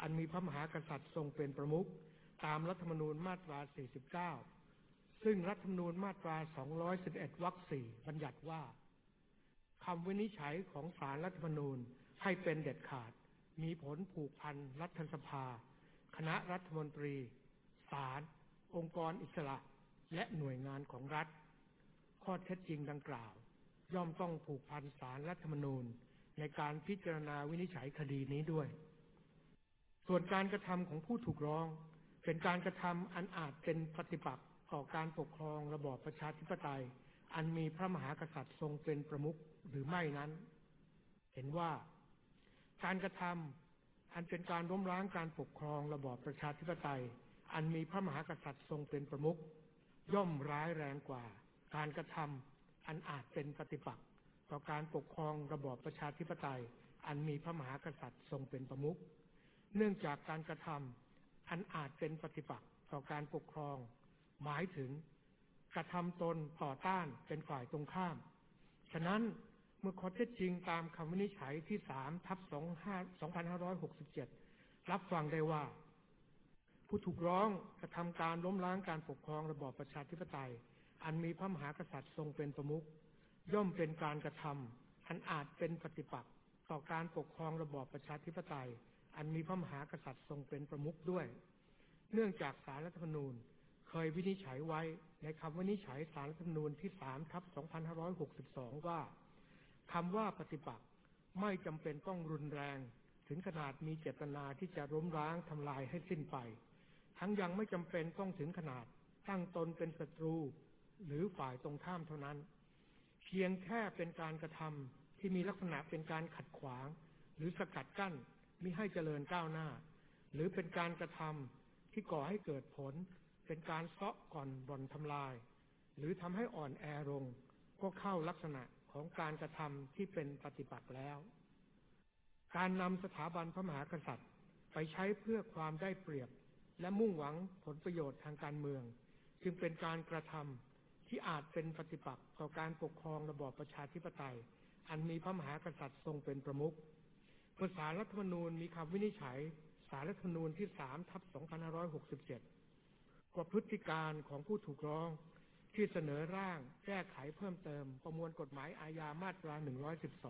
อันมีพระมหากษัตริย์ทรงเป็นประมุขตามรัฐธรรมนูญมาตรา 49 ซึ่งรัฐธรรมนูญมาตรา 211 วรรค 4 บัญญัติว่าคำวินิจฉัยของศาลรัฐธรรมนูญ ให้เป็นเด็ดขาด มีผลผูกพันรัฐสภา คณะรัฐมนตรีศาลองค์กรอิสระ และหน่วยงานของรัฐ ข้อเท็จจริงดังกล่าว ย่อมต้องผูกพันศาลรัฐธรรมนูญ ในการพิจารณาวินิจฉัยคดีนี้ด้วย ส่วนการกระทำของผู้ถูกร้อง เป็นการกระทำอันอาจเป็นปฏิปักษ์ต่อการปกครองระบอบประชาธิปไตย อันมีพระมหากษัตริย์ทรงเป็นประมุขหรือไม่นั้น เห็นว่า การกระทำอันเป็นการล้มล้างการปกครองระบอบประชาธิปไตย อันมีพระมหากษัตริย์ทรงเป็นประมุขย่อมร้ายแรงกว่า การกระทำอันอาจเป็นปฏิปักษ์ต่อการปกครองระบอบประชาธิปไตย อันมีพระมหากษัตริย์ทรงเป็นประมุขเนื่องจากการกระทำอันอาจเป็นปฏิปักษ์ต่อการปกครอง หมายถึงกระทำตนต่อต้านเป็นฝ่ายตรงข้าม ฉะนั้น มื่อข้อเท็จจริงตามคำวินิจฉัยที่3ทับ2567รับฟังได้ว่า ผู้ถูกร้องกระทำการล้มล้างการปกครองระบอบประชาธิปไตย อันมีพระมหากษัตริย์ทรงเป็นประมุขย่อมเป็นการกระทำอันอาจเป็นปฏิปักษ์ต่อการปกครองระบอบประชาธิปไตย อันมีพระมหากษัตริย์ทรงเป็นประมุขด้วย เนื่องจากสารรัฐธรรมนูญเคยวินิจฉัยไว้ในคำวินิจฉัยสารรัฐธรรมนูญที่3ทับ2562ว่า คำว่าปฏิปักษ์ไม่จำเป็นต้องรุนแรง ถึงขนาดมีเจตนาที่จะล้มล้างทำลายให้สิ้นไป ทั้งยังไม่จำเป็นต้องถึงขนาดตั้งตนเป็นศัตรู หรือฝ่ายตรงข้ามเท่านั้น เพียงแค่เป็นการกระทำที่มีลักษณะเป็นการขัดขวาง หรือสกัดกั้นมิให้เจริญก้าวหน้า หรือเป็นการกระทำที่ก่อให้เกิดผล เป็นการเซาะก่อนบ่อนทำลาย หรือทำให้อ่อนแอลงก็เข้าลักษณะ ของการกระทำที่เป็นปฏิปักษ์แล้ว การนำสถาบันพระมหากษัตริย์ ไปใช้เพื่อความได้เปรียบ และมุ่งหวังผลประโยชน์ทางการเมือง จึงเป็นการกระทำที่อาจเป็นปฏิปักษ์ต่อการปกครองระบอบประชาธิปไตย อันมีพระมหากษัตริย์ทรงเป็นประมุขเมื่อสารรัฐธรรมนูญมีคำวินิจฉัยสารรัฐธรรมนูญที่3ทับ2567 ว่าพฤติการของผู้ถูกร้อง ที่เสนอร่างแก้ไขเพิ่มเติม ประมวลกฎหมายอาญามาตรา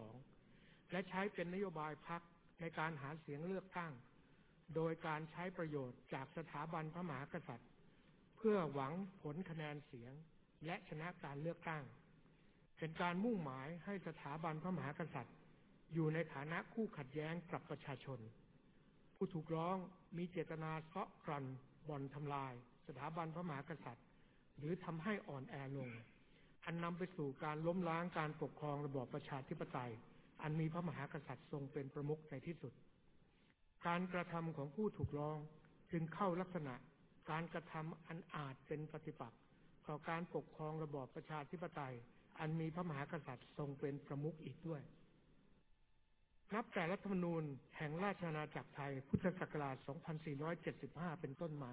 112 และใช้เป็นนโยบายพักในการหาเสียงเลือกตั้ง โดยการใช้ประโยชน์จากสถาบันพระมหากษัตริย์ เพื่อหวังผลคะแนนเสียงและชนะการเลือกตั้ง เป็นการมุ่งหมายให้สถาบันพระมหากษัตริย์ อยู่ในฐานะคู่ขัดแย้งกับประชาชน ผู้ถูกร้องมีเจตนาเซาะกรั่นบ่อนทำลาย สถาบันพระมหากษัตริย์ หรือทำให้อ่อนแอลง อันนำไปสู่การล้มล้างการปกครองระบอบประชาธิปไตย อันมีพระมหากษัตริย์ทรงเป็นประมุขในที่สุด การกระทำของผู้ถูกร้องจึงเข้าลักษณะ การกระทำอันอาจเป็นปฏิปักษ์ต่อการปกครองระบอบประชาธิปไตย อันมีพระมหากษัตริย์ทรงเป็นประมุขอีกด้วยนับแต่รัฐธรรมนูญแห่งราชอาณาจักรไทยพุทธศักราช 2475 เป็นต้นมา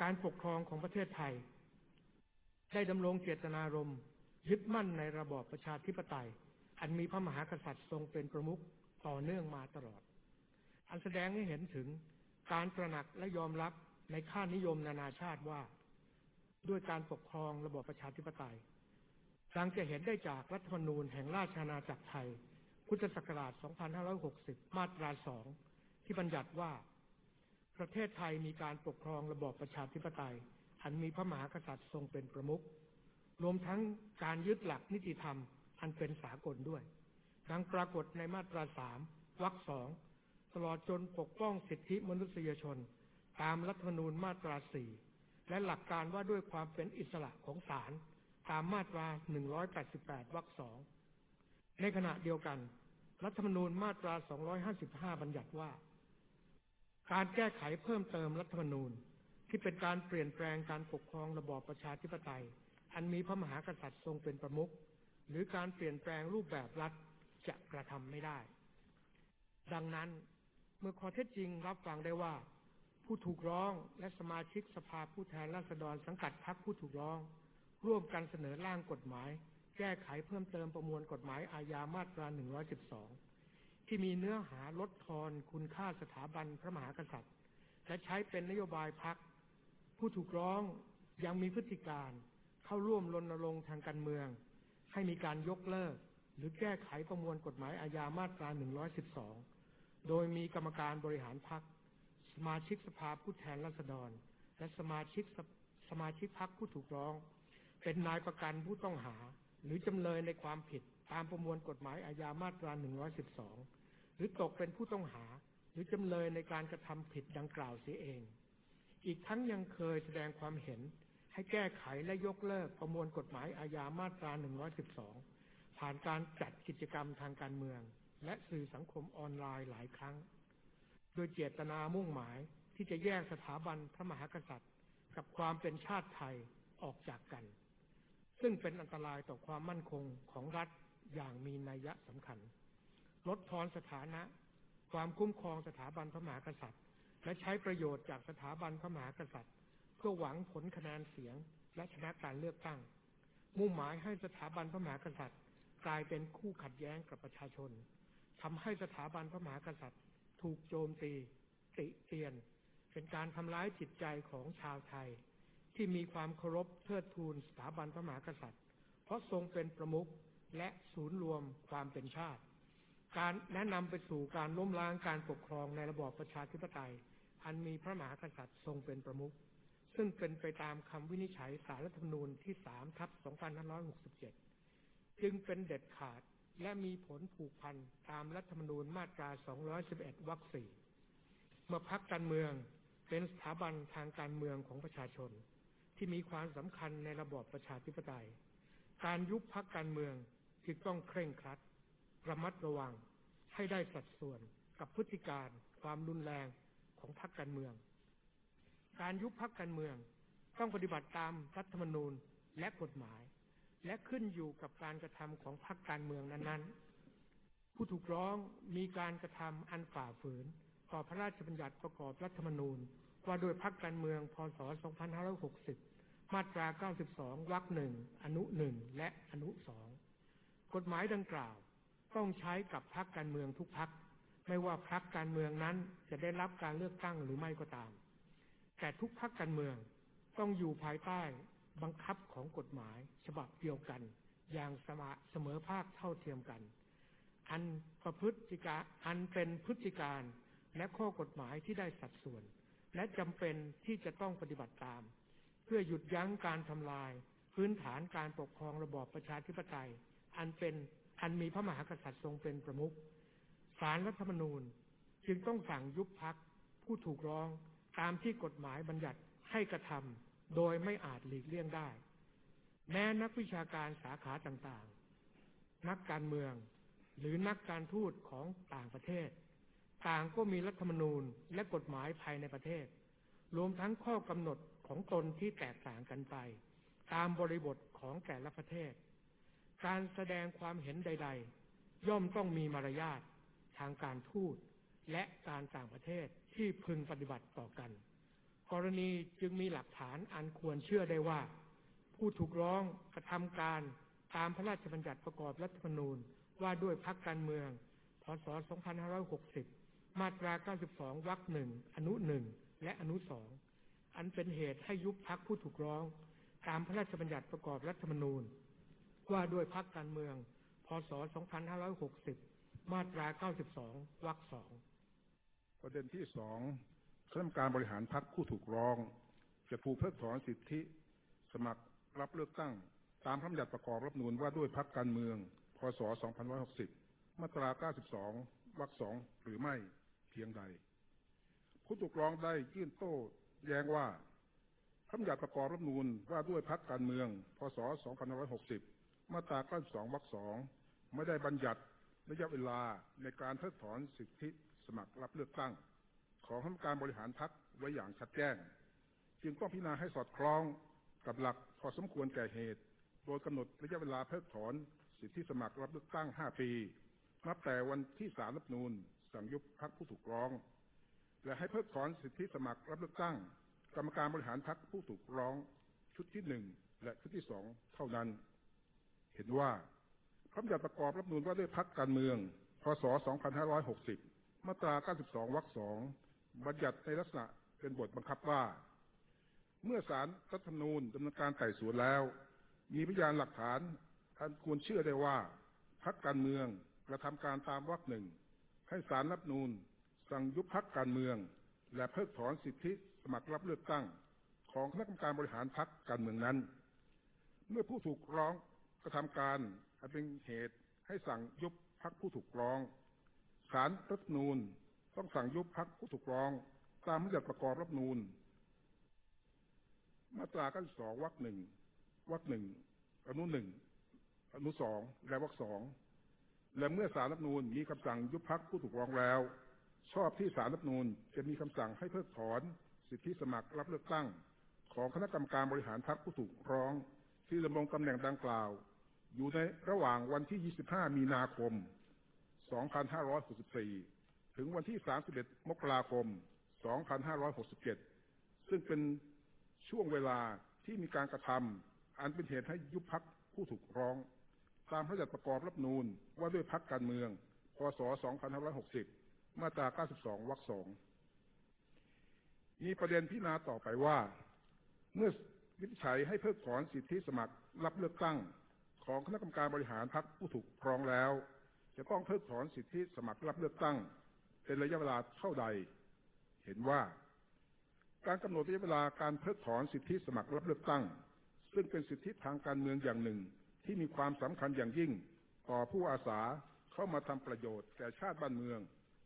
การปกครองของประเทศไทย ได้ดำรงเจตนารมณ์ยึดมั่นในระบอบประชาธิปไตย อันมีพระมหากษัตริย์ทรงเป็นประมุขต่อเนื่องมาตลอด อันแสดงให้เห็นถึงการตระหนักและยอมรับในค่านิยมนานาชาติว่า ด้วยการปกครองระบอบประชาธิปไตยดังจะเห็นได้จากรัฐธรรมนูญแห่งราชอาณาจักรไทย พุทธศักราช 2560 มาตรา 2 ที่บัญญัติว่า ประเทศไทยมีการปกครองระบอบประชาธิปไตย อันมีพระมหากษัตริย์ทรงเป็นประมุข รวมทั้งการยึดหลักนิติธรรม อันเป็นสากลด้วย ดังปรากฏในมาตรา3วรรคสองตลอดจนปกป้องสิทธิมนุษยชน ตามรัฐธรรมนูญมาตรา4และหลักการว่าด้วยความเป็นอิสระของศาลตามมาตรา 188 วรรคสอง ในขณะเดียวกัน รัฐธรรมนูญมาตรา 255 บัญญัติว่า การแก้ไขเพิ่มเติมรัฐธรรมนูญ ที่เป็นการเปลี่ยนแปลงการปกครองระบอบประชาธิปไตย อันมีพระมหากษัตริย์ทรงเป็นประมุขหรือการเปลี่ยนแปลงรูปแบบรัฐจะกระทำไม่ได้ ดังนั้นเมื่อข้อเท็จจริงรับฟังได้ว่า ผู้ถูกร้องและสมาชิกสภาผู้แทนราษฎรสังกัดพรรคผู้ถูกร้อง ร่วมกันเสนอร่างกฎหมาย แก้ไขเพิ่มเติมประมวลกฎหมายอาญามาตรา 112 ที่มีเนื้อหาลดทอนคุณค่าสถาบันพระมหากษัตริย์ และใช้เป็นนโยบายพัก ผู้ถูกร้องยังมีพฤติการเข้าร่วมรณรงค์ทางการเมือง ให้มีการยกเลิก หรือแก้ไขประมวลกฎหมายอาญามาตรา 112 โดยมีกรรมการบริหารพัก สมาชิกสภาผู้แทนราษฎร และสมาชิกสสมาชิกพักผู้ถูกร้อง เป็นนายประกันผู้ต้องหา หรือจำเลยในความผิดตามประมวลกฎหมายอาญามาตรา 112 รือตกเป็นผู้ต้องหา หรือจำเลยในการกระทำผิดดังกล่าวเสียเอง อีกทั้งยังเคยแสดงความเห็นให้แก้ไขและยกเลิกประมวลกฎหมายอาญามาตรา 112 ผ่านการจัดกิจกรรมทางการเมือง และสื่อสังคมออนไลน์หลายครั้ง โดยเจตนามุ่งหมายที่จะแยกสถาบันพระมหากษัตริย์ กับความเป็นชาติไทยออกจากกัน ซึ่งเป็นอันตรายต่อความมั่นคงของรัฐอย่างมีนัยสำคัญ ลดทอนสถานะ ความคุ้มครองสถาบันพระมหากษัตริย์ และใช้ประโยชน์จากสถาบันพระมหากษัตริย์ เพื่อหวังผลคะแนนเสียง และชนะการเลือกตั้ง มุ่งหมายให้สถาบันพระมหากษัตริย์ กลายเป็นคู่ขัดแย้งกับประชาชนทำให้สถาบันพระมหากษัตริย์ ถูกโจมตี ติเตียน เป็นการทำร้ายจิตใจของชาวไทย ที่มีความเคารพเทิดทูนสถาบันพระมหากษัตริย์ เพราะทรงเป็นประมุขและศูนย์รวมความเป็นชาติ การแนะนำไปสู่การล้มล้างการปกครองในระบอบประชาธิปไตย อันมีพระมหากษัตริย์ทรงเป็นประมุข ซึ่งเป็นไปตามคำวินิจฉัยสารรัฐธรรมนูญที่3ทับ2567จึงเป็นเด็ดขาดและมีผลผูกพันตามรัฐธรรมนูญมาตรา 211 วรรคสี่เมื่อพักการเมืองเป็นสถาบันทางการเมืองของประชาชน ที่มีความสำคัญในระบอบประชาธิปไตย การยุบพักการเมืองจึงต้องเคร่งครัด ระมัดระวังให้ได้สัดส่วนกับพฤติการความรุนแรงของพรรคการเมือง การยุบพักการเมืองต้องปฏิบัติตามรัฐธรรมนูญและกฎหมาย และขึ้นอยู่กับการกระทำของพรรคการเมืองนั้นๆ ผู้ถูกร้องมีการกระทำอันฝ่าฝืน ต่อพระราชบัญญัติประกอบรัฐธรรมนูญ ว่าโดยพรรคการเมืองพศ 2560 มาตรา 92 วรรคหนึ่งอนุหนึ่งและอนุสองกฎหมายดังกล่าว ต้องใช้กับพรรคการเมืองทุกพรรคไม่ว่าพรรคการเมืองนั้นจะได้รับการเลือกตั้งหรือไม่ก็ตาม แต่ทุกพรรคการเมืองต้องอยู่ภายใต้บังคับของกฎหมายฉบับเดียวกัน อย่างสมเสมอภาคเท่าเทียมกัน อันประพฤติการอันเป็นพฤติการและข้อกฎหมายที่ได้สัดส่วน และจำเป็นที่จะต้องปฏิบัติตาม เพื่อหยุดยั้งการทำลาย พื้นฐานการปกครองระบอบประชาธิปไตย อันเป็น อันมีพระมหากษัตริย์ทรงเป็นประมุขศาลรัฐธรรมนูญจึงต้องสั่งยุบพักผู้ถูกร้องตามที่กฎหมายบัญญัติให้กระทำโดยไม่อาจหลีกเลี่ยงได้ แม้นักวิชาการสาขาต่างๆ นักการเมืองหรือนักการทูตของต่างประเทศ ต่างก็มีรัฐธรรมนูญและกฎหมายภายในประเทศ รวมทั้งข้อกำหนดของตนที่แตกต่างกันไป ตามบริบทของแต่ละประเทศ การแสดงความเห็นใด ๆ ย่อมต้องมีมารยาททางการทูตและการต่างประเทศที่พึงปฏิบัติต่อกัน กรณีจึงมีหลักฐานอันควรเชื่อได้ว่า ผู้ถูกร้องกระทำการตามพระราชบัญญัติประกอบรัฐธรรมนูญว่าด้วยพักการเมือง พศ 2560 มาตรา 92 วรรคหนึ่งอนุหนึ่งและอนุสองอันเป็นเหตุให้ยุบพักผู้ถูกร้อง ตามพระราชบัญญัติประกอบรัฐธรรมนูญ ว่าด้วยพักการเมือง พศ 2560 มาตรา 92 วรรคสองประเด็นที่สองคณะกรรมการบริหารพรรคผู้ถูกร้อง จะถูกเพิกถอนสิทธิ สมัครรับเลือกตั้ง ตามพระบัญญัติประกอบรัฐนูญว่าด้วยพรรคการเมือง พศ 2560 มาตรา 92 วรรคสองหรือไม่เพียงใด ผู้ถูกร้องได้ยื่นโต้แย้งว่าพระบัญญัติประกอบรัฐนูญว่าด้วยพรรคการเมือง พศ 2560 มาตรา92วรรคสองไม่ได้บัญญัติระยะเวลาในการเพิกถอนสิทธิสมัครรับเลือกตั้ง ของคณะกรรมการบริหารพรรคไว้อย่างชัดแจ้ง จึงต้องพิจารณาให้สอดคล้องกับหลักพอสมควรแก่เหตุ โดยกำหนดระยะเวลาเพิกถอนสิทธิสมัครรับเลือกตั้ง5ปี นับแต่วันที่ศาลรัฐธรรมนูญสั่งยุบพรรคผู้ถูกร้อง และให้เพิกถอนสิทธิสมัครรับเลือกตั้ง กรรมการบริหารพรรคผู้ถูกร้อง ชุดที่หนึ่งและชุดที่สองเท่านั้น เห็นว่าพระบัญญัติประกอบรัฐธรรมนูญว่าด้วยพรรคการเมือง พศ 2560 มาตรา 92 วรรคสองบัญญัติในลักษณะเป็นบทบังคับว่า เมื่อศาลรัฐธรรมนูญดำเนินการไต่สวนแล้ว มีพยานหลักฐานอันควรเชื่อได้ว่าพรรคการเมืองกระทำการตามวรรคหนึ่ง ให้ศาลรัฐธรรมนูญสั่งยุบพรรคการเมือง และเพิกถอนสิทธิสมัครรับเลือกตั้ง ของคณะกรรมการบริหารพรรคการเมืองนั้น เมื่อผู้ถูกร้อง กระทำการอันเป็นเหตุให้สั่งยุบพรรคผู้ถูกร้องศาลรัฐนูญต้องสั่งยุบพรรคผู้ถูกร้อง ตามบัญญัติประกอบรัฐนูญมาตรา92วรรคหนึ่งวรรคหนึ่งอนุหนึ่งอนุสองและวรรคสองและเมื่อศาลรัฐนูญมีคำสั่งยุบพรรคผู้ถูกร้องแล้ว ชอบที่ศาลรัฐนูญจะมีคำสั่งให้เพิกถอน สิทธิสมัครรับเลือกตั้ง ของคณะกรรมการบริหารพรรคผู้ถูกร้อง ที่ดำรงตำแหน่งดังกล่าว อยู่ในระหว่างวันที่ 25 มีนาคม 2564 ถึงวันที่ 31 มกราคม 2567 ซึ่งเป็นช่วงเวลาที่มีการกระทำอันเป็นเหตุให้ยุบพักผู้ถูกร้อง ตามพระราชบัญญัติประกอบรัฐนูญว่าด้วยพักการเมือง พศ 2560 มาตรา 92 วรรคสองมีประเด็นพิจารณาต่อไปว่า เมื่อวิจัยให้เพิกถอนสิทธิสมัครรับเลือกตั้ง ของคณะกรรมการบริหารพรรคผู้ถูกร้องแล้ว จะต้องเพิกถอนสิทธิสมัครรับเลือกตั้ง เป็นระยะเวลาเท่าใด เห็นว่า การกำหนดระยะเวลาการเพิกถอนสิทธิสมัครรับเลือกตั้ง ซึ่งเป็นสิทธิทางการเมืองอย่างหนึ่งที่มีความสำคัญอย่างยิ่ง ต่อผู้อาสาเข้ามาทำประโยชน์แก่ชาติบ้านเมือง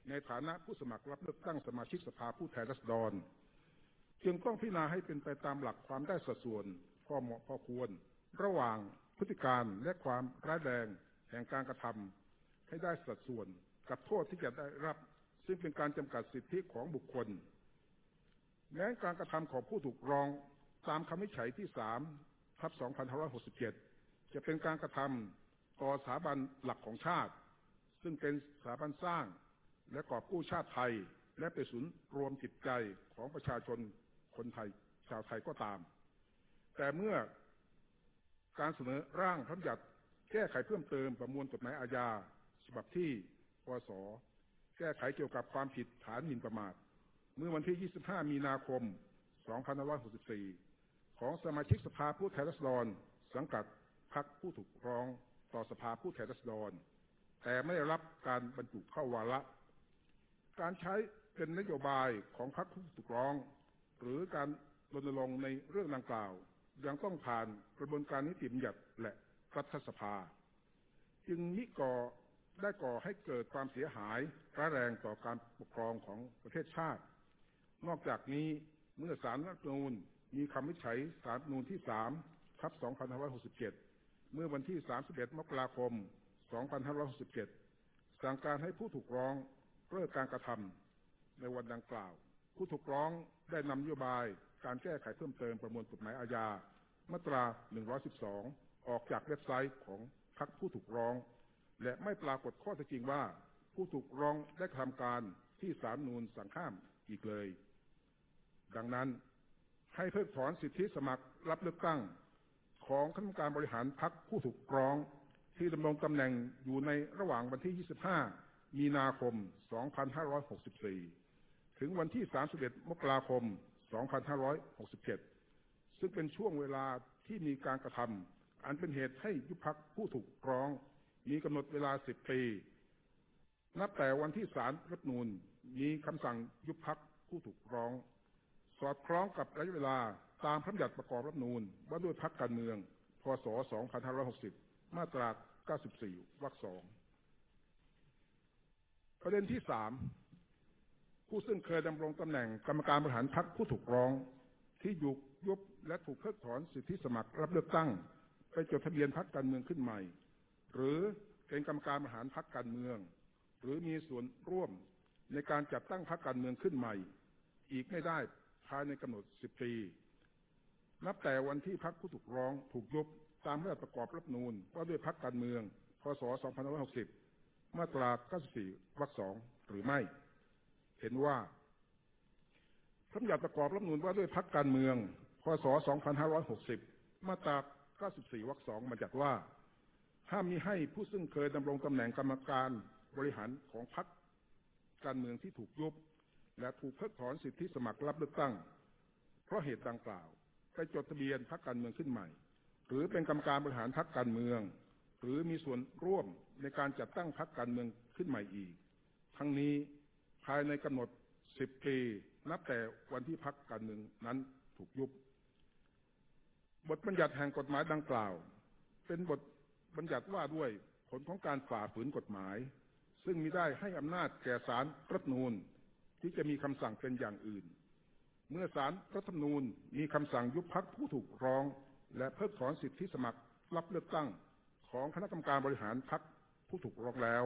ในฐานะผู้สมัครรับเลือกตั้งสมาชิกสภาผู้แทนราษฎรจึงต้องพิจารณาให้เป็นไปตามหลักความได้สัดส่วนพอเหมาะพอควร ระหว่าง พฤติการและความร้ายแรงแห่งการกระทำให้ได้สัดส่วนกับโทษที่จะได้รับ ซึ่งเป็นการจำกัดสิทธิของบุคคล แม้การกระทำของผู้ถูกร้องตามคำวิจัยที่3ทับ2567 จะเป็นการกระทำต่อสถาบันหลักของชาติ ซึ่งเป็นสถาบันสร้างและกอบกู้ชาติไทย และเป็นศูนย์รวมจิตใจของประชาชนคนไทยชาวไทยก็ตาม แต่เมื่อ การเสนอร่างพระบัญญัติแก้ไขเพิ่มเติมประมวลกฎหมายอาญาฉบับที่ปศแก้ไขเกี่ยวกับความผิดฐานหมิ่นประมาท เมื่อวันที่ 25 มีนาคม 2564 ของสมาชิกสภาผู้แทนราษฎร สังกัดพรรคผู้ถูกร้องต่อสภาผู้แทนราษฎร แต่ไม่ได้รับการบรรจุเข้าวาระ การใช้เป็นนโยบายของพรรคผู้ถูกร้อง หรือการรณรงค์ในเรื่องดังกล่าว ยังต้องผ่านกระบวนการนิติบัญญัติและรัฐสภา จึงมิก่อได้ก่อให้เกิดความเสียหายร้ายแรงต่อการปกครองของประเทศชาติ นอกจากนี้เมื่อสารรัฐนูญมีคำวิจัยสารนูญที่3ทับ2567 เมื่อวันที่ 31 มกราคม 2567 สั่งการให้ผู้ถูกร้องเลิกการกระทำในวันดังกล่าว ผู้ถูกร้องได้นำนโยบาย การแก้ไขเพิ่มเติมประมวลกฎหมายอาญา มาตรา 112 ออกจากเว็บไซต์ของพรรคผู้ถูกร้อง และไม่ปรากฏข้อเท็จจริงว่า ผู้ถูกร้องได้ทำการที่สารรัฐธรรมนูญสั่งห้ามอีกเลย ดังนั้นให้เพิกถอนสิทธิสมัครรับเลือกตั้งของคณะกรรมการบริหารพรรคผู้ถูกร้อง ที่ดำรงตำแหน่งอยู่ในระหว่างวันที่ 25 มีนาคม 2564 ถึงวันที่ 31 มกราคม 2567 ซึ่งเป็นช่วงเวลาที่มีการกระทำอันเป็นเหตุให้ยุบพักผู้ถูกร้อง มีกำหนดเวลา 10 ปี นับแต่วันที่ศาลรัฐนูญมีคำสั่งยุบพักผู้ถูกร้อง สอดคล้องกับระยะเวลาตามพระบัญญัติประกอบรัฐนูญว่าด้วยพักการเมือง พศ 2560 มาตรา 94 วรรคสองประเด็นที่สาม ผู้ซึ่งเคยดำรงตำแหน่งกรรมการบริหารพรรคผู้ถูกร้อง ที่ยุบยุบและถูกเพิกถอนสิทธิสมัครรับเลือกตั้ง ไปจดทะเบียนพรรคการเมืองขึ้นใหม่ หรือเป็นกรรมการบริหารพรรคการเมือง หรือมีส่วนร่วมในการจัดตั้งพรรคการเมืองขึ้นใหม่ อีกไม่ได้ภายในกำหนด 10 ปี นับแต่วันที่พรรคผู้ถูกร้องถูกยุบตามเรื่องประกอบรัฐนูญว่าด้วยพรรคการเมือง พศ 2560 มาตรา 94 วรรคสองหรือไม่ เห็นว่าพระบัญญัติประกอบรัฐมนูญว่าด้วยพรรคการเมือง พศ 2560 มาตรา 94 วรรคสองบัญญัติว่า ห้ามมิให้ผู้ซึ่งเคยดำรงตำแหน่งกรรมการบริหารของพรรคการเมืองที่ถูกยุบ และถูกเพิกถอนสิทธิสมัครรับเลือกตั้ง เพราะเหตุดังกล่าวไปจดทะเบียนพรรคการเมืองขึ้นใหม่ หรือเป็นกรรมการบริหารพรรคการเมือง หรือมีส่วนร่วมในการจัดตั้งพรรคการเมืองขึ้นใหม่อีก ทั้งนี้ ภายในกำหนด10ปีนับแต่วันที่พรรคการเมืองนั้นถูกยุบ บทบัญญัติแห่งกฎหมายดังกล่าว เป็นบทบัญญัติว่าด้วยผลของการฝ่าฝืนกฎหมาย ซึ่งมิได้ให้อำนาจแก่ศาลรัฐธรรมนูญที่จะมีคำสั่งเป็นอย่างอื่น เมื่อศาลรัฐธรรมนูญมีคำสั่งยุบพักผู้ถูกร้อง และเพิกถอนสิทธิสมัครรับเลือกตั้งของคณะกรรมการบริหารพักผู้ถูกร้องแล้ว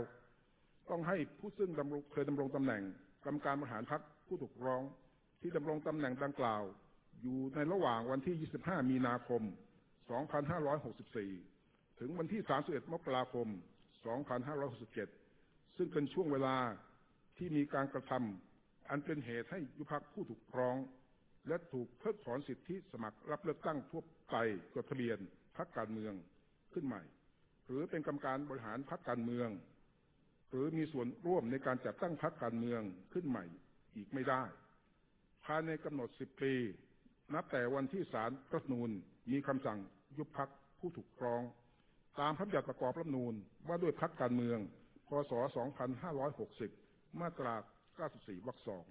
ต้องให้ผู้ซึ่งดำรงเคยดำรงตำแหน่งกรรมการบริหารพักผู้ถูกร้อง ที่ดำรงตำแหน่งดังกล่าว อยู่ในระหว่างวันที่ 25 มีนาคม 2564 ถึงวันที่ 31 มกราคม 2567 ซึ่งเป็นช่วงเวลาที่มีการกระทำอันเป็นเหตุให้ยุพักผู้ถูกร้อง และถูกเพิกถอนสิทธิสมัครรับเลือกตั้งทั่วไปจดทะเบียนพรรคการเมืองขึ้นใหม่ หรือเป็นกรรมการบริหารพรรคการเมือง หรือมีส่วนร่วมในการจัดตั้งพรรคการเมืองขึ้นใหม่อีกไม่ได้ ภายในกำหนด10ปี นับแต่วันที่ศาลรัฐนูญมีคำสั่งยุบพักผู้ถูกร้อง ตามพระบัญญัติประกอบรัฐนูญว่าด้วยพรรคการเมือง พศ 2560 มาตรา 94 วรรคสอง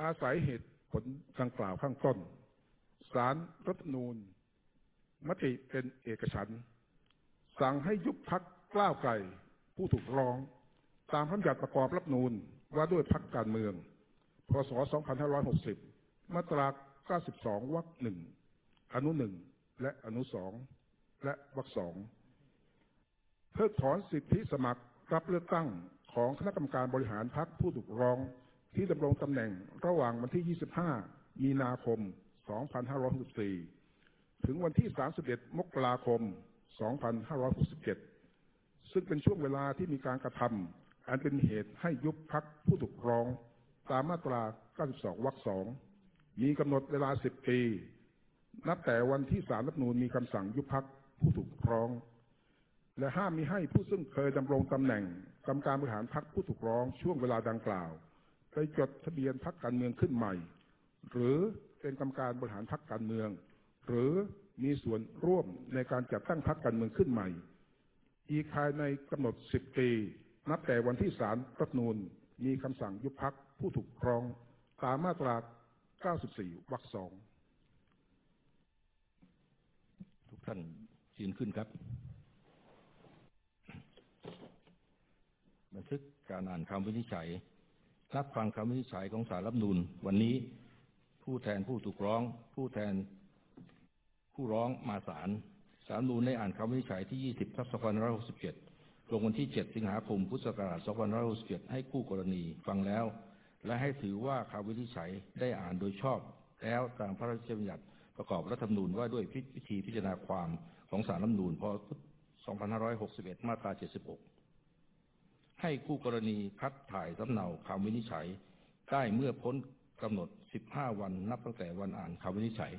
อาศัยเหตุผลดังกล่าวข้างต้นศาลรัฐนูญ มติเป็นเอกฉันท์สั่งให้ยุบพักกล้าวไก่ผู้ถูกร้อง ตามพระบัญญัติประกอบรัฐนูญว่าด้วยพักการเมือง พศ 2560 มาตรา 92 วรรคหนึ่งอนุหนึ่งและอนุสองและวรรคสองเพิกถอนสิทธิสมัครรับเลือกตั้งของคณะกรรมการบริหารพรรคผู้ถูกร้อง ที่ดำรงตำแหน่งระหว่างวันที่ 25 มีนาคม 2564 ถึงวันที่ 31 มกราคม 2567 ซึ่งเป็นช่วงเวลาที่มีการกระทำอันเป็นเหตุให้ยุบพักผู้ถูกร้อง ตามมาตรา 92 วรรคสองมีกำหนดเวลา 10 ปี นับแต่วันที่ศาลรัฐมนูญมีคำสั่งยุบพักผู้ถูกร้อง และห้ามมิให้ผู้ซึ่งเคยดำรงตำแหน่งกรรมการบริหารพรรคผู้ถูกร้องช่วงเวลาดังกล่าวไปจดทะเบียนพรรคการเมืองขึ้นใหม่ หรือเป็นกรรมการบริหารพรรคการเมือง หรือมีส่วนร่วมในการจัดตั้งพรรคการเมืองขึ้นใหม่ อีกภายในกำหนด10ปี นับแต่วันที่ศาลรัฐนูญมีคำสั่งยุบพักผู้ถูกครองตามมาตรา 94 วรรคสอง ทุกท่านยืนขึ้นครับ บันทึกการอ่านคำวินิจฉัย รับฟังคำวินิจฉัยของสารรัฐนูญวันนี้ผู้แทนผู้ถูกร้อง ผู้แทน ผู้ร้องมาศาลสารนูญได้อ่านคำวินิจฉัยที่ 20ทับ2567 ลงวันที่ 7 สิงหาคม พุทธศักราช2567 ให้คู่กรณีฟังแล้ว และให้ถือว่าคำวินิจฉัยได้อ่านโดยชอบ แล้วตามพระราชบัญญัติประกอบรัฐธรรมนูญว่าด้วยวิธีพิจารณาความของสารรัฐธรรมนูญพ.ศ2561 มาตรา 76 ให้คู่กรณีคัดถ่ายสำเนาคำวินิจฉัย ได้เมื่อพ้นกำหนด 15 วันนับตั้งแต่วันอ่านคำวินิจฉัย